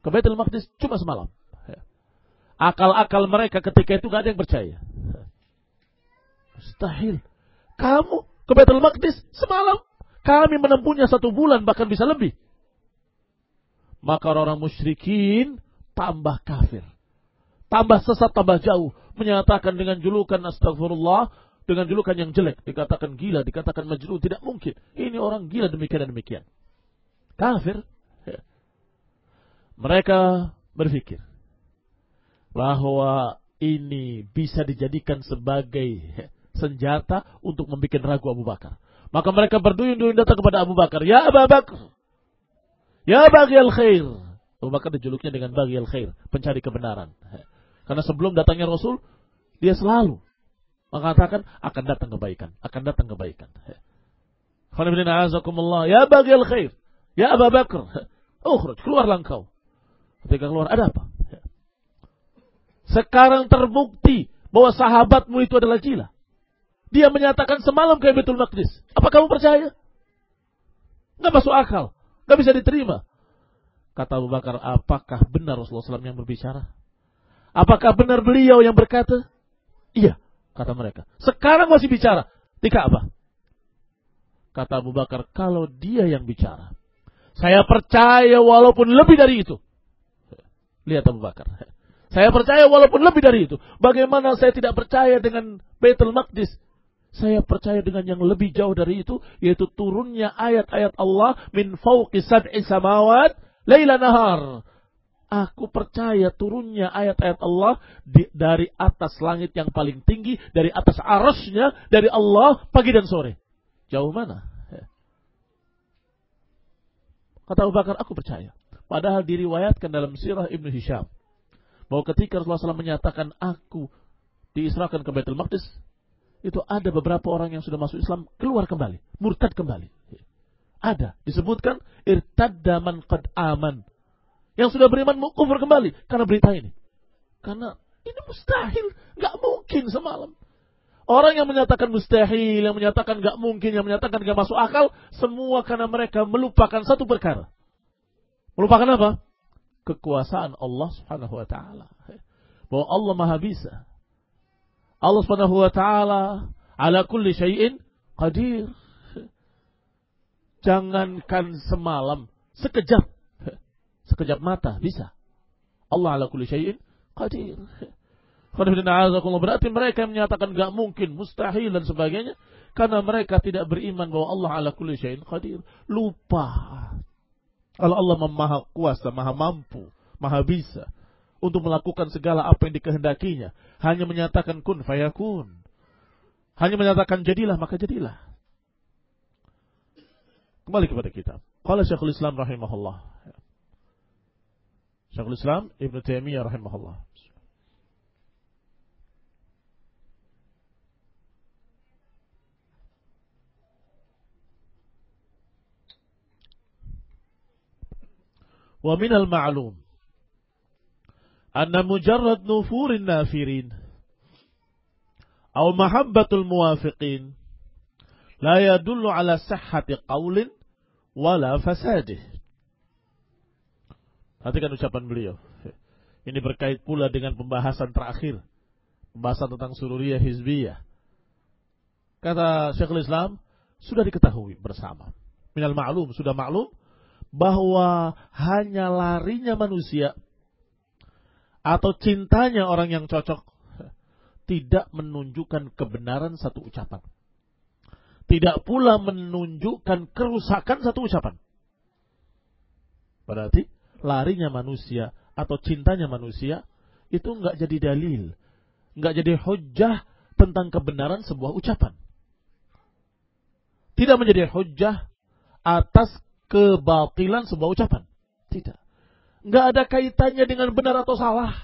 ke Baitul Maqdis cuma semalam. Akal-akal mereka ketika itu gak ada yang percaya. Mustahil. Kamu ke Baitul Maqdis semalam. Kami menempuhnya satu bulan bahkan bisa lebih. Maka orang musyrikin tambah kafir. Tambah sesat, tambah jauh. Menyatakan dengan julukan astagfirullah. Dengan julukan yang jelek. Dikatakan gila, dikatakan majnun. Tidak mungkin. Ini orang gila demikian dan demikian. Kafir. Mereka berpikir. Bahwa ini bisa dijadikan sebagai senjata untuk membuat ragu Abu Bakar. Maka mereka berduyun-duyun datang kepada Abu Bakar. Ya Abu Bakar. Ya bagi al khair. Abu Bakar dijuluknya dengan bagi al khair. Pencari kebenaran. Karena sebelum datangnya Rasul, dia selalu mengatakan akan datang kebaikan. Akan datang kebaikan. Ya bagi al khair. Ya Abu Bakar. Ukhruj, keluarlah engkau. Ketika keluar, ada apa? Sekarang terbukti bahwa sahabatmu itu adalah gila. Dia menyatakan semalam ke Betul Maqdis. Apa kamu percaya? Nggak masuk akal. Nggak bisa diterima. Kata Abu Bakar, apakah benar Rasulullah SAW yang berbicara? Apakah benar beliau yang berkata? Iya, kata mereka. Sekarang masih bicara. Di Ka'bah. Kata Abu Bakar, kalau dia yang bicara. Saya percaya walaupun lebih dari itu. Lihat Abu Bakar. Saya percaya walaupun lebih dari itu. Bagaimana saya tidak percaya dengan Baitul Maqdis? Saya percaya dengan yang lebih jauh dari itu, yaitu turunnya ayat-ayat Allah min fauqi sab'i samawat laila nahar. Aku percaya turunnya ayat-ayat Allah di, dari atas langit yang paling tinggi, dari atas arasnya, dari Allah pagi dan sore. Jauh mana? Kata Abu Bakar, aku percaya. Padahal diriwayatkan dalam sirah Ibnu Hisham. Bahwa ketika Rasulullah SAW menyatakan aku diisrakan ke Baitul Maqdis, itu ada beberapa orang yang sudah masuk Islam keluar kembali, murtad kembali. Ada disebutkan irtadda man qad aman. Yang sudah beriman mau kufur kembali karena berita ini. Karena ini mustahil, nggak mungkin semalam. Orang yang menyatakan mustahil, yang menyatakan nggak mungkin, yang menyatakan nggak masuk akal, semua karena mereka melupakan satu perkara. Melupakan apa? Kekuasaan Allah Subhanahu wa taala. Bahwa Allah Maha bisa Allah Subhanahu wa taala ala kulli syai'in qadir. Jangankan semalam, sekejap. Sekejap mata bisa. Allah ala kulli syai'in qadir. Berarti mereka yang menyatakan gak mungkin, mustahil dan sebagainya. Karena mereka tidak beriman bahwa Allah ala kulli syai'in qadir. Lupa. Kalau Allah maha kuasa, maha mampu, maha bisa untuk melakukan segala apa yang dikehendakinya. Hanya menyatakan kun fayakun. Hanya menyatakan jadilah maka jadilah. Kembali kepada kita. Qala Syekhul Islam rahimahullah. Syekhul Islam Ibn Taimiyah rahimahullah. Wa minal ma'lum anna mujarrad nufurin nafirin أو محبة الموافقين لا يدل على صحة قول ولا فساده Perhatikan ucapan beliau. Ini berkait pula dengan pembahasan terakhir. Pembahasan tentang sururiyah hizbiyah. Kata Syekhul Islam, sudah diketahui bersama. Minal ma'lum, sudah maklum bahwa hanya larinya manusia atau cintanya orang yang cocok tidak menunjukkan kebenaran satu ucapan. Tidak pula menunjukkan kerusakan satu ucapan. Berarti larinya manusia atau cintanya manusia itu nggak jadi dalil, nggak jadi hujah tentang kebenaran sebuah ucapan. Tidak menjadi hujah atas kebatilan sebuah ucapan. Tidak. Nggak ada kaitannya dengan benar atau salah.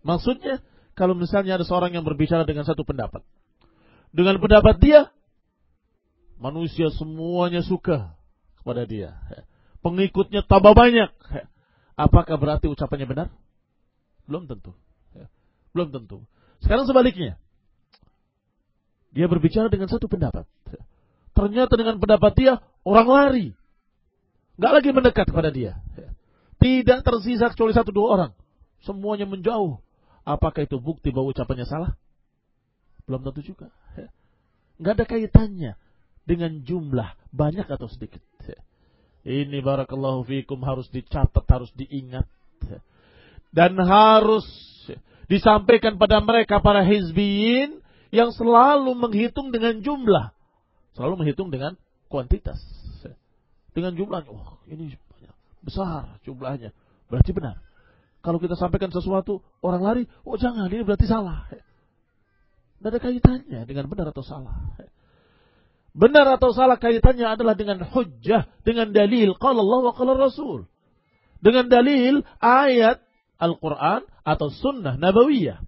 Maksudnya kalau misalnya ada seorang yang berbicara dengan satu pendapat. Dengan pendapat dia, manusia semuanya suka kepada dia. Pengikutnya tambah banyak. Apakah berarti ucapannya benar? Belum tentu. Belum tentu. Sekarang sebaliknya. Dia berbicara dengan satu pendapat. Ternyata dengan pendapat dia, orang lari. Gak lagi mendekat kepada dia. Tidak tersisa kecuali satu dua orang. Semuanya menjauh. Apakah itu bukti bahwa ucapannya salah? Belum tentu juga. Nggak ada kaitannya dengan jumlah banyak atau sedikit. Ini barakallahu fikum harus dicatat, harus diingat. Dan harus disampaikan pada mereka para hizbiyin yang selalu menghitung dengan jumlah. Selalu menghitung dengan kuantitas. Dengan jumlahnya, oh ini banyak, besar jumlahnya. Berarti benar. Kalau kita sampaikan sesuatu, orang lari, oh jangan, ini berarti salah. Tidak ada kaitannya dengan benar atau salah. Benar atau salah kaitannya adalah dengan hujjah, dengan dalil. Kalau Allah wa Rasul. Dengan dalil ayat Al-Quran atau sunnah nabawiyah.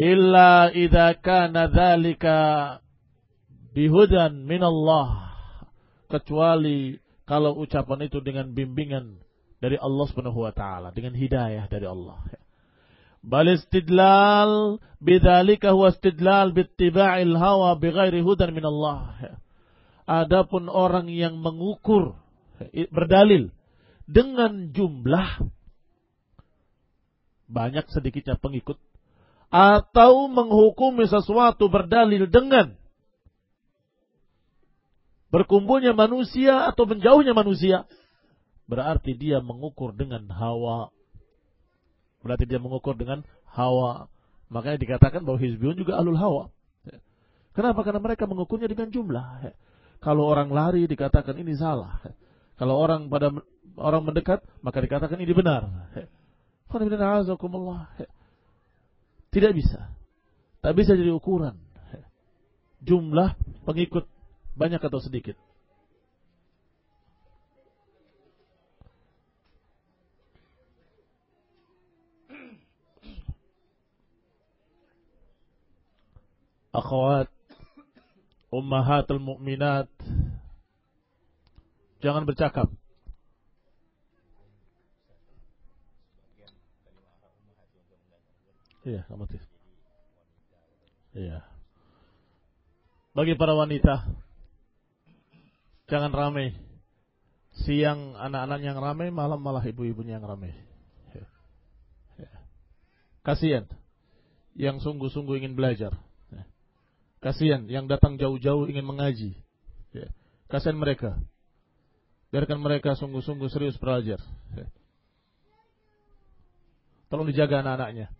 Illa idha kana dhalika bihudan minallah. Kecuali kalau ucapan itu dengan bimbingan dari Allah Subhanahu wa taala dengan hidayah dari Allah. Bal istidlal bidzalika huwa istidlal bittiba'il hawa bighairi hudan min Allah. Adapun orang yang mengukur berdalil dengan jumlah banyak sedikitnya pengikut atau menghukumi sesuatu berdalil dengan berkumpulnya manusia atau menjauhnya manusia berarti dia mengukur dengan hawa. Berarti dia mengukur dengan hawa. Makanya dikatakan bahwa hizbiyun juga alul hawa. Kenapa? Karena mereka mengukurnya dengan jumlah. Kalau orang lari dikatakan ini salah. Kalau orang pada orang mendekat maka dikatakan ini benar. Tidak bisa. Tak bisa jadi ukuran. Jumlah pengikut banyak atau sedikit. akhwat ummahatul mu'minat jangan bercakap Iya, kamu Iya. Bagi para wanita, jangan ramai. Siang anak-anak yang ramai, malam malah ibu-ibunya yang ramai. Ya. Ya. Kasihan yang sungguh-sungguh ingin belajar. Kasihan yang datang jauh-jauh ingin mengaji. Ya. Kasihan mereka. Biarkan mereka sungguh-sungguh serius belajar. Ya. Tolong dijaga anak-anaknya.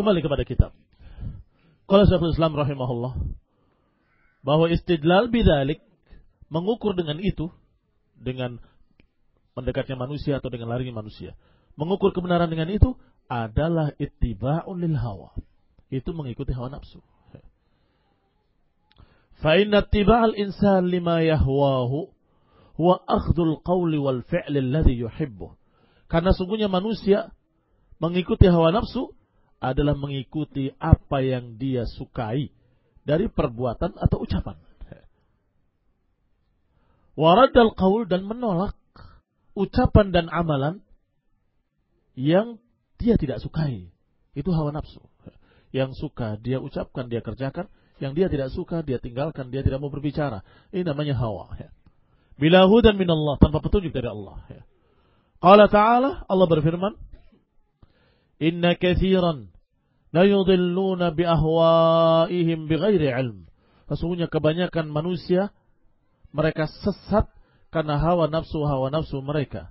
Kembali kepada kitab. Kalau Syekhul Islam rahimahullah bahwa istidlal bidalik mengukur dengan itu dengan mendekatnya manusia atau dengan larinya manusia. Mengukur kebenaran dengan itu adalah ittiba'un lil hawa. Itu mengikuti hawa nafsu. Fa inna ittiba'al insan lima yahwahu huwa akhdul qawli wal fi'li alladhi yuhibbuh. Karena sungguhnya manusia mengikuti hawa nafsu adalah mengikuti apa yang dia sukai dari perbuatan atau ucapan. Waradal qaul dan menolak ucapan dan amalan yang dia tidak sukai. Itu hawa nafsu. Yang suka dia ucapkan, dia kerjakan. Yang dia tidak suka, dia tinggalkan, dia tidak mau berbicara. Ini namanya hawa. Bila hudan min Allah, tanpa petunjuk dari Allah. Qala ta'ala, Allah berfirman, Inna kathiran la yudilluna bi ahwaihim bighairi ilm. Sesungguhnya kebanyakan manusia mereka sesat karena hawa nafsu hawa nafsu mereka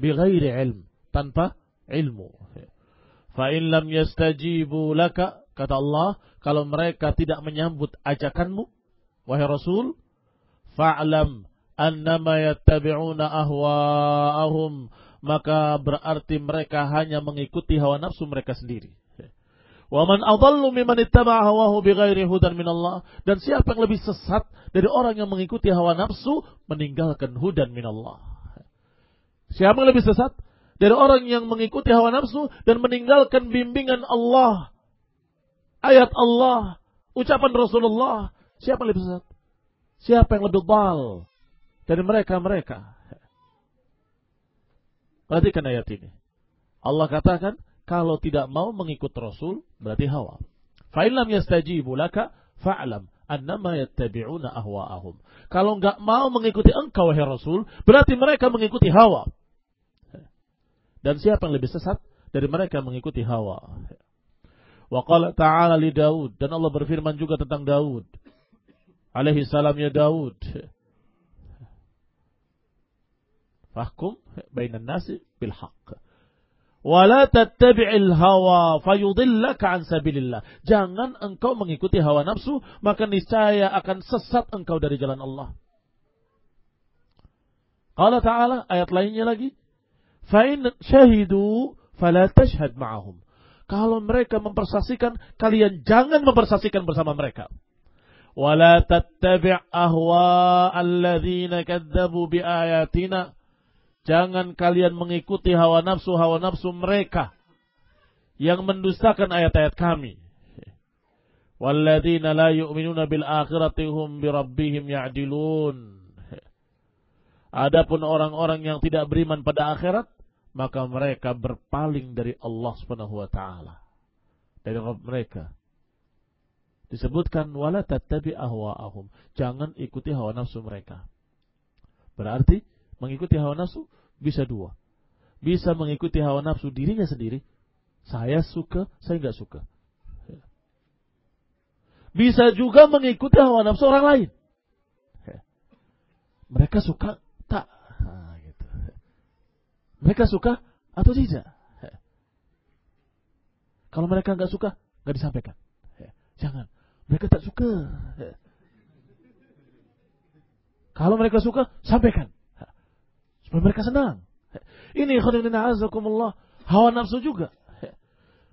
bighairi ilm tanpa ilmu. Fa in lam yastajibu laka kata Allah kalau mereka tidak menyambut ajakanmu wahai Rasul fa'lam annama yattabi'una ahwa'ahum maka berarti mereka hanya mengikuti hawa nafsu mereka sendiri. Wa man adallu mimman ittaba'a hawahu bighairi hudan min Allah. Dan siapa yang lebih sesat dari orang yang mengikuti hawa nafsu meninggalkan hudan min Allah. Siapa yang lebih sesat dari orang yang mengikuti hawa nafsu dan meninggalkan bimbingan Allah. Ayat Allah, ucapan Rasulullah. Siapa yang lebih sesat? Siapa yang lebih bal dari mereka-mereka? Perhatikan ayat ini. Allah katakan, kalau tidak mau mengikut Rasul, berarti hawa. Fa'ilam yastajibu laka, fa'lam annama yattabi'una ahwa'ahum. Kalau enggak mau mengikuti engkau, wahai Rasul, berarti mereka mengikuti hawa. Dan siapa yang lebih sesat dari mereka mengikuti hawa? Wa qala ta'ala li Daud. Dan Allah berfirman juga tentang Daud. Alaihi salam ya Daud. Fahkum bainan nasi bil haqq. Wala tattabi'il hawa fayudillaka an sabilillah. Jangan engkau mengikuti hawa nafsu, maka niscaya akan sesat engkau dari jalan Allah. Qala ta'ala, ayat lainnya lagi. Fa'in syahidu fala tashhad ma'ahum. Kalau mereka mempersaksikan, kalian jangan mempersaksikan bersama mereka. Wala tattabi' ahwa alladhina kadzabu bi ayatina Jangan kalian mengikuti hawa nafsu-hawa nafsu mereka yang mendustakan ayat-ayat kami. Walladzina la yu'minuna bil akhirati hum bi rabbihim ya'dilun. Adapun orang-orang yang tidak beriman pada akhirat, maka mereka berpaling dari Allah Subhanahu wa taala. Dari Rabb mereka. Disebutkan wala tattabi ahwa'ahum. Jangan ikuti hawa nafsu mereka. Berarti Mengikuti hawa nafsu bisa dua. Bisa mengikuti hawa nafsu dirinya sendiri. Saya suka, saya nggak suka. Bisa juga mengikuti hawa nafsu orang lain. Mereka suka tak. Nah, gitu. Mereka suka atau tidak. Kalau mereka nggak suka, nggak disampaikan. Jangan. Mereka tak suka. Kalau mereka suka, sampaikan. Mereka senang. Ini azakumullah. Hawa nafsu juga.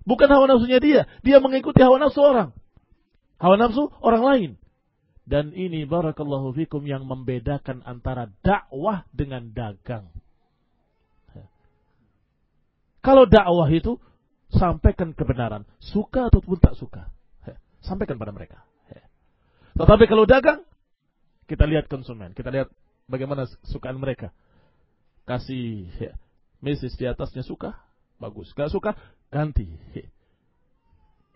Bukan hawa nafsunya dia. Dia mengikuti hawa nafsu orang. Hawa nafsu orang lain. Dan ini barakallahu fikum yang membedakan antara dakwah dengan dagang. Kalau dakwah itu sampaikan kebenaran, suka ataupun tak suka. Sampaikan pada mereka. Tetapi kalau dagang, kita lihat konsumen, kita lihat bagaimana sukaan mereka kasih ya, mesis di atasnya suka, bagus. Gak suka, ganti.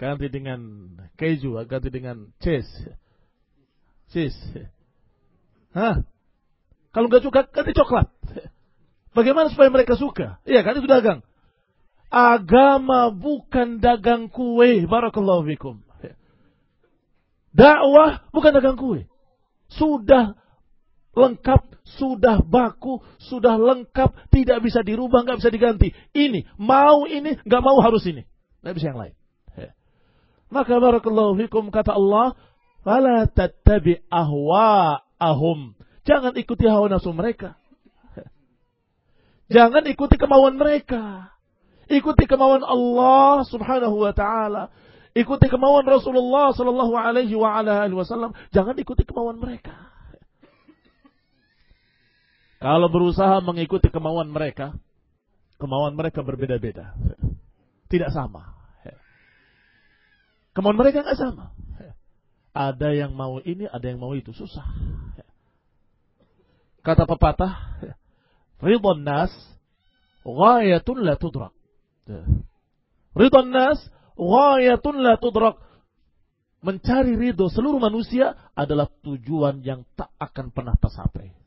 Ganti dengan keju, ganti dengan cheese. Cheese. Hah? Kalau nggak suka, ganti coklat. Bagaimana supaya mereka suka? Iya kan itu dagang. Agama bukan dagang kue. Barakallahu fikum. Dakwah bukan dagang kue. Sudah lengkap, sudah baku, sudah lengkap, tidak bisa dirubah, nggak bisa diganti. Ini, mau ini, nggak mau harus ini. Nggak bisa yang lain. Maka barakallahu fikum kata Allah, "Fala tattabi ahwa'ahum." Jangan ikuti hawa nafsu mereka. Jangan ikuti kemauan mereka. Ikuti kemauan Allah Subhanahu wa taala. Ikuti kemauan Rasulullah sallallahu alaihi wa ala alihi wasallam. Jangan ikuti kemauan mereka. Kalau berusaha mengikuti kemauan mereka, kemauan mereka berbeda-beda. Tidak sama. Kemauan mereka nggak sama. Ada yang mau ini, ada yang mau itu. Susah. Kata pepatah, Ridwan nas, ghayatun la tudrak. Ridwan nas, ghayatun la tudrak. Mencari ridho seluruh manusia adalah tujuan yang tak akan pernah tercapai.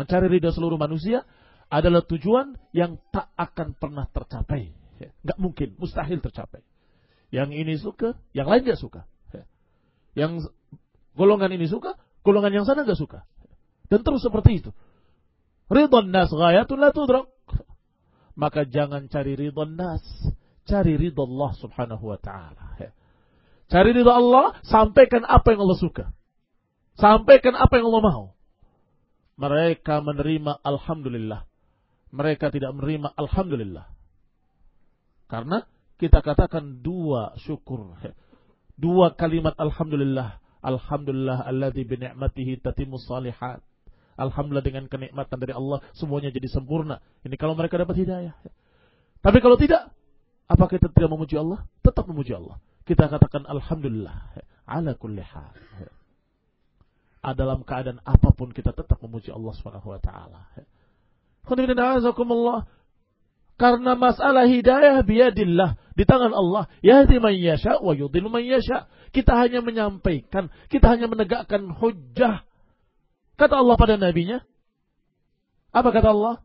Mencari ridho seluruh manusia adalah tujuan yang tak akan pernah tercapai. Nggak mungkin, mustahil tercapai. Yang ini suka, yang lain gak suka. Yang golongan ini suka, golongan yang sana gak suka. Dan terus seperti itu. Ridwan nas ghayatun la tudrak. Maka jangan cari ridwan nas. Cari ridho Allah subhanahu wa ta'ala. Cari ridho Allah, sampaikan apa yang Allah suka. Sampaikan apa yang Allah mau. Mereka menerima Alhamdulillah. Mereka tidak menerima Alhamdulillah. Karena kita katakan dua syukur. Dua kalimat Alhamdulillah. Alhamdulillah alladhi bini'matihi tatimu salihat. Alhamdulillah dengan kenikmatan dari Allah semuanya jadi sempurna. Ini kalau mereka dapat hidayah. Tapi kalau tidak, apa kita tidak memuji Allah? Tetap memuji Allah. Kita katakan Alhamdulillah. Ala kulli hal. Dalam keadaan apa pun kita tetap memuji Allah Subhanahu wa taala. Karena masalah hidayah biadillah. Di tangan Allah. Yahdi man yasha wa yudil man yasha. Kita hanya menyampaikan. Kita hanya menegakkan hujjah. Kata Allah pada nabinya. Apa kata Allah?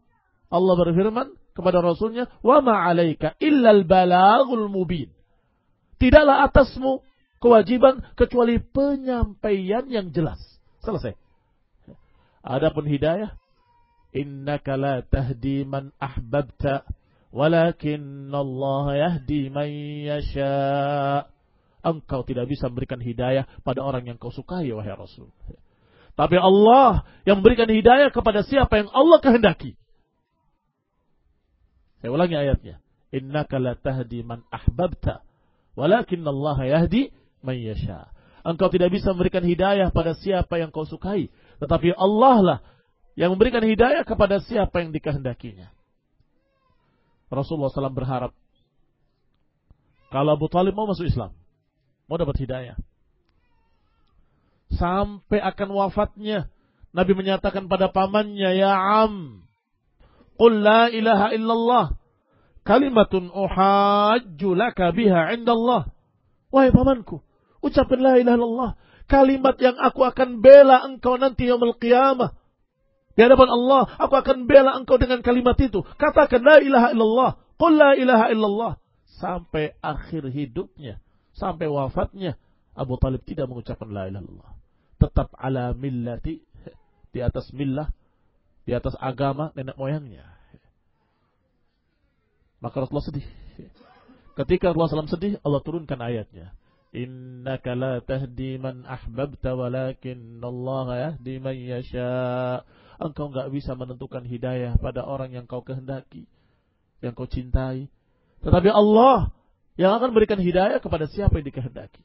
Allah berfirman kepada Rasulnya. Wa ma'alaika illal balagul mubin. Tidaklah atasmu kewajiban kecuali penyampaian yang jelas. Selesai. Adapun hidayah. Innaka la tahdi man ahbabta Walakin Allah yahdi man yasha. Engkau tidak bisa memberikan hidayah pada orang yang kau sukai, wahai Rasul. Tapi Allah yang memberikan hidayah kepada siapa yang Allah kehendaki. Saya ulangi ayatnya. Innaka la tahdi man ahbabta. Walakin Allah yahdi man yasha. Engkau tidak bisa memberikan hidayah pada siapa yang kau sukai. Tetapi Allah lah yang memberikan hidayah kepada siapa yang dikehendakinya. Rasulullah SAW berharap kalau Abu Talib mau masuk Islam, mau dapat hidayah. Sampai akan wafatnya, Nabi menyatakan pada pamannya, Ya Am, Qul la ilaha illallah, kalimatun uhajju laka biha indallah. Wahai pamanku, ucapkan la ilaha illallah, kalimat yang aku akan bela engkau nanti yaumul qiyamah di hadapan Allah, aku akan bela engkau dengan kalimat itu. Katakan la ilaha illallah. Qul la ilaha illallah. Sampai akhir hidupnya. Sampai wafatnya. Abu Talib tidak mengucapkan la ilaha illallah. Tetap ala millati. Di atas millah. Di atas agama nenek moyangnya. Maka Rasulullah sedih. Ketika Rasulullah SAW sedih, Allah turunkan ayatnya. Innaka la tahdi man ahbabta walakin Allah yahdi man yasha' engkau nggak bisa menentukan hidayah pada orang yang kau kehendaki, yang kau cintai. Tetapi Allah yang akan berikan hidayah kepada siapa yang dikehendaki.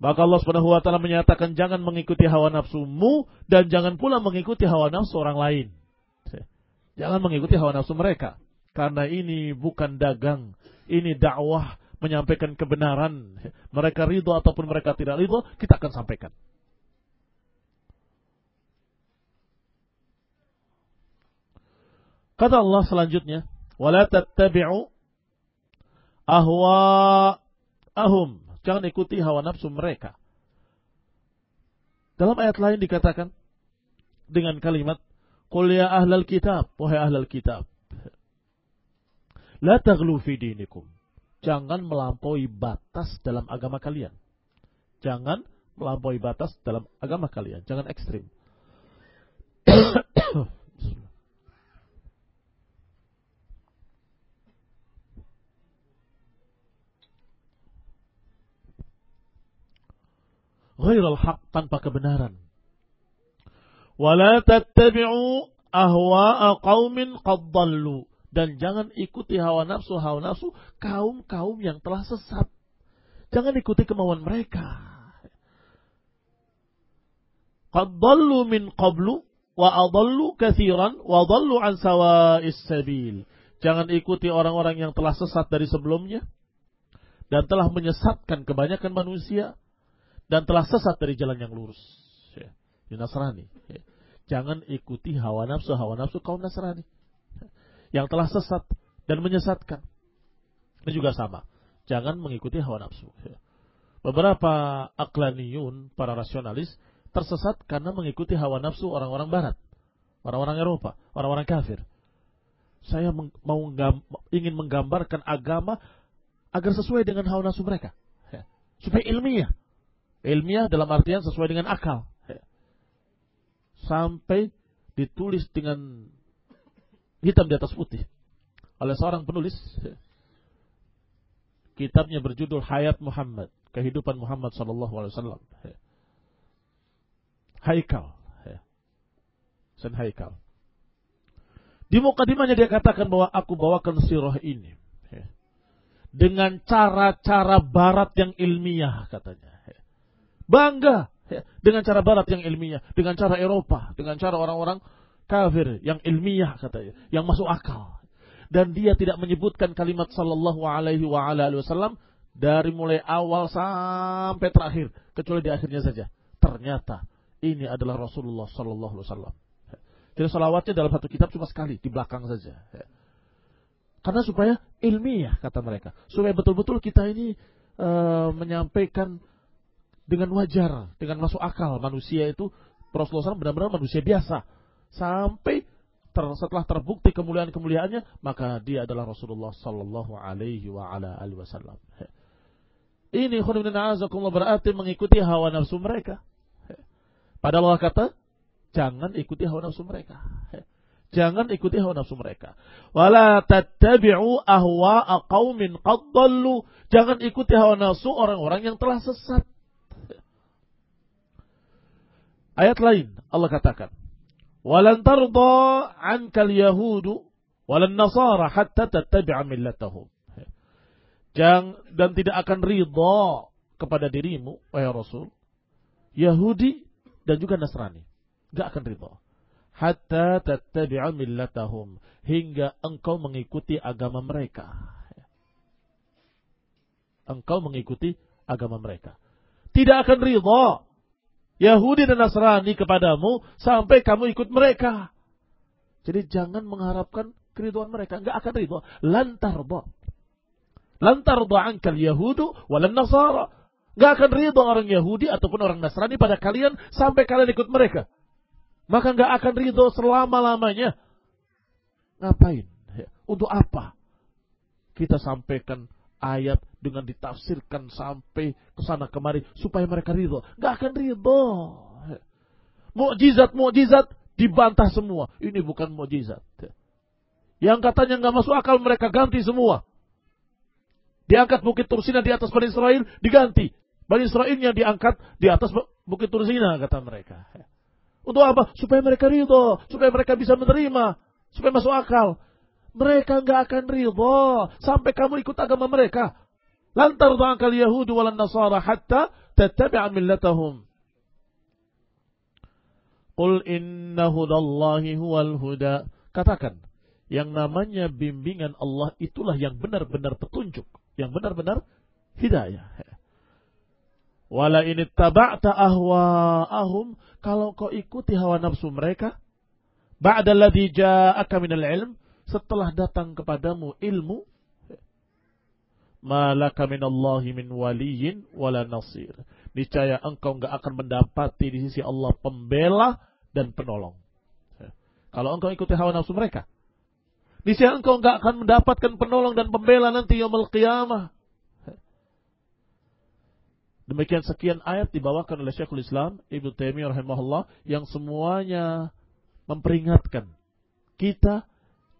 Maka Allah Subhanahu wa taala menyatakan jangan mengikuti hawa nafsumu dan jangan pula mengikuti hawa nafsu orang lain. Jangan mengikuti hawa nafsu mereka karena ini bukan dagang, ini dakwah menyampaikan kebenaran. Mereka ridho ataupun mereka tidak ridho, kita akan sampaikan. Kata Allah selanjutnya, "Wala tattabi'u ahwa'ahum." Jangan ikuti hawa nafsu mereka. Dalam ayat lain dikatakan dengan kalimat, "Qul ya ahlal kitab, wahai ahlal kitab." La taglu fi dinikum. Jangan melampaui batas dalam agama kalian. Jangan melampaui batas dalam agama kalian. Jangan ekstrim. Ghairul haq tanpa kebenaran. Wala tattabi'u ahwa'a qawmin qaddallu dan jangan ikuti hawa nafsu hawa nafsu kaum-kaum yang telah sesat. Jangan ikuti kemauan mereka. Qad min qablu wa adallu kathiran wa dhallu an sawa'is sabil. Jangan ikuti orang-orang yang telah sesat dari sebelumnya dan telah menyesatkan kebanyakan manusia dan telah sesat dari jalan yang lurus. Ya, Nasrani. Ya. Jangan ikuti hawa nafsu hawa nafsu kaum Nasrani yang telah sesat dan menyesatkan. Ini juga sama. Jangan mengikuti hawa nafsu. Beberapa aklaniyun, para rasionalis, tersesat karena mengikuti hawa nafsu orang-orang barat. Orang-orang Eropa, orang-orang kafir. Saya mau ingin menggambarkan agama agar sesuai dengan hawa nafsu mereka. Ya. Supaya ilmiah. Ilmiah dalam artian sesuai dengan akal. Sampai ditulis dengan hitam di atas putih oleh seorang penulis. Ya. Kitabnya berjudul Hayat Muhammad, kehidupan Muhammad sallallahu alaihi wasallam. Haikal. Sen Haikal. Di mukadimahnya dia katakan bahwa aku bawakan sirah ini dengan cara-cara barat yang ilmiah katanya. Bangga dengan cara barat yang ilmiah, dengan cara Eropa, dengan cara orang-orang kafir yang ilmiah katanya, yang masuk akal. Dan dia tidak menyebutkan kalimat sallallahu alaihi wa ala wasallam dari mulai awal sampai terakhir kecuali di akhirnya saja. Ternyata ini adalah Rasulullah sallallahu alaihi wasallam. Jadi salawatnya dalam satu kitab cuma sekali di belakang saja. Karena supaya ilmiah kata mereka. Supaya betul-betul kita ini e, menyampaikan dengan wajar, dengan masuk akal. Manusia itu Rasulullah SAW benar-benar manusia biasa. Sampai ter, setelah terbukti kemuliaan-kemuliaannya, maka dia adalah Rasulullah Sallallahu Alaihi Wasallam. Ini khunibun berarti mengikuti hawa nafsu mereka. Padahal Allah kata, jangan ikuti hawa nafsu mereka. Jangan ikuti hawa nafsu mereka. Wala tattabi'u ahwa'a qaumin qad Jangan ikuti hawa nafsu orang-orang yang telah sesat. Ayat lain Allah katakan, "Walan tarda 'ankal yahudu walan nasara hatta tattabi'a millatahum." Jangan dan tidak akan ridha kepada dirimu, wahai Rasul, Yahudi dan juga Nasrani. Gak akan ridha hatta tattabi'a millatahum hingga engkau mengikuti agama mereka. Engkau mengikuti agama mereka. Tidak akan ridha Yahudi dan Nasrani kepadamu sampai kamu ikut mereka. Jadi jangan mengharapkan keriduan mereka. Enggak akan ridha. Lantar ba. Lantar ba angkal Yahudu walan Nasara. Enggak akan ridha orang Yahudi ataupun orang Nasrani pada kalian sampai kalian ikut mereka maka nggak akan ridho selama-lamanya. Ngapain? Untuk apa? Kita sampaikan ayat dengan ditafsirkan sampai ke sana kemari supaya mereka ridho. Nggak akan ridho. Mukjizat, mukjizat dibantah semua. Ini bukan mukjizat. Ya. Yang katanya nggak masuk akal mereka ganti semua. Diangkat bukit Tursina di atas Bani Israel diganti. Bani Israel yang diangkat di atas bukit Tursina kata mereka. Untuk apa? Supaya mereka ridho, supaya mereka bisa menerima, supaya masuk akal. Mereka nggak akan ridho sampai kamu ikut agama mereka. Lantar kal Yahudi walan Nasara hatta tattabi'a millatahum. Qul inna hudallahi huwal huda. Katakan, yang namanya bimbingan Allah itulah yang benar-benar petunjuk, yang benar-benar hidayah. Wala ini taba'ta ahwa'ahum. Kalau kau ikuti hawa nafsu mereka. Ba'da ladhi ja'aka minal ilm. Setelah datang kepadamu ilmu. Malaka minallahi min waliyin wala nasir. Niscaya engkau enggak akan mendapati di sisi Allah pembela dan penolong. Kalau engkau ikuti hawa nafsu mereka. Niscaya engkau enggak akan mendapatkan penolong dan pembela nanti yaumul qiyamah. Demikian sekian ayat dibawakan oleh Syekhul Islam Ibnu Taimiyah rahimahullah yang semuanya memperingatkan kita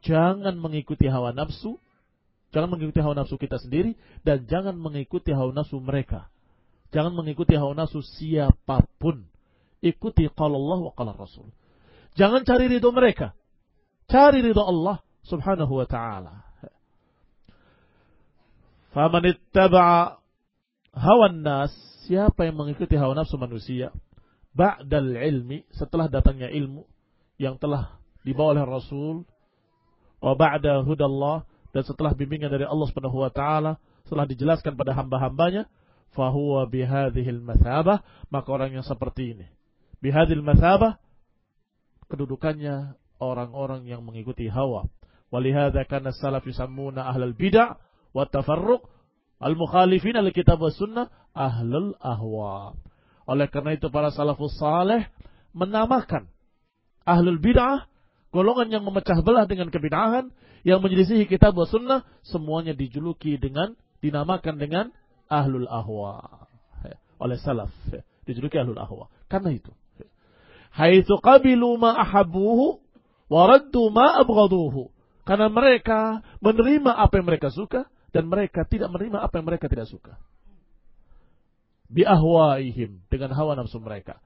jangan mengikuti hawa nafsu, jangan mengikuti hawa nafsu kita sendiri dan jangan mengikuti hawa nafsu mereka. Jangan mengikuti hawa nafsu siapa pun. Ikuti qala Allah wa qala Rasul. Jangan cari ridho mereka. Cari ridho Allah subhanahu wa ta'ala. Faman ittaba'a hawa nas, siapa yang mengikuti hawa nafsu manusia, ba'dal ilmi, setelah datangnya ilmu yang telah dibawa oleh Rasul, wa ba'da hudallah, dan setelah bimbingan dari Allah Subhanahu wa taala, setelah dijelaskan pada hamba-hambanya, fahuwa bihadhil mathabah, maka orang yang seperti ini. Bihadhil mathabah, kedudukannya orang-orang yang mengikuti hawa. Walihada kana salaf yusammuna ahlal bid'ah wa tafarruq al-mukhalifin al-kitab wa sunnah ahlul ahwa. Oleh karena itu para salafus saleh menamakan ahlul bid'ah golongan yang memecah belah dengan kebid'ahan yang menyelisihi kitab wa sunnah semuanya dijuluki dengan dinamakan dengan ahlul ahwa oleh salaf dijuluki ahlul ahwa karena itu haitsu qabilu ma ahabbuhu wa raddu ma abghaduhu. Karena mereka menerima apa yang mereka suka dan mereka tidak menerima apa yang mereka tidak suka. Bi ahwaihim dengan hawa nafsu mereka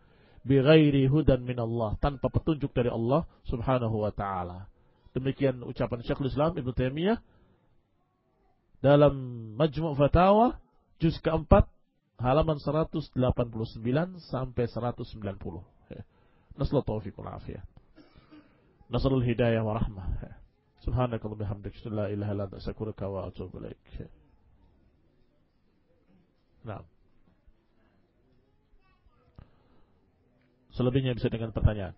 bighairi hudan minallah, tanpa petunjuk dari Allah Subhanahu wa taala. Demikian ucapan Syekhul Islam Ibnu Taimiyah dalam Majmu' Fatawa juz keempat halaman 189 sampai 190. Nasallahu taufiq wal afiyah. Nasalul hidayah wa rahmah. Subhanakallah bihamdik. La ilaha illa anta astaghfiruka wa atubu ilaik. Nah. Selebihnya bisa dengan pertanyaan.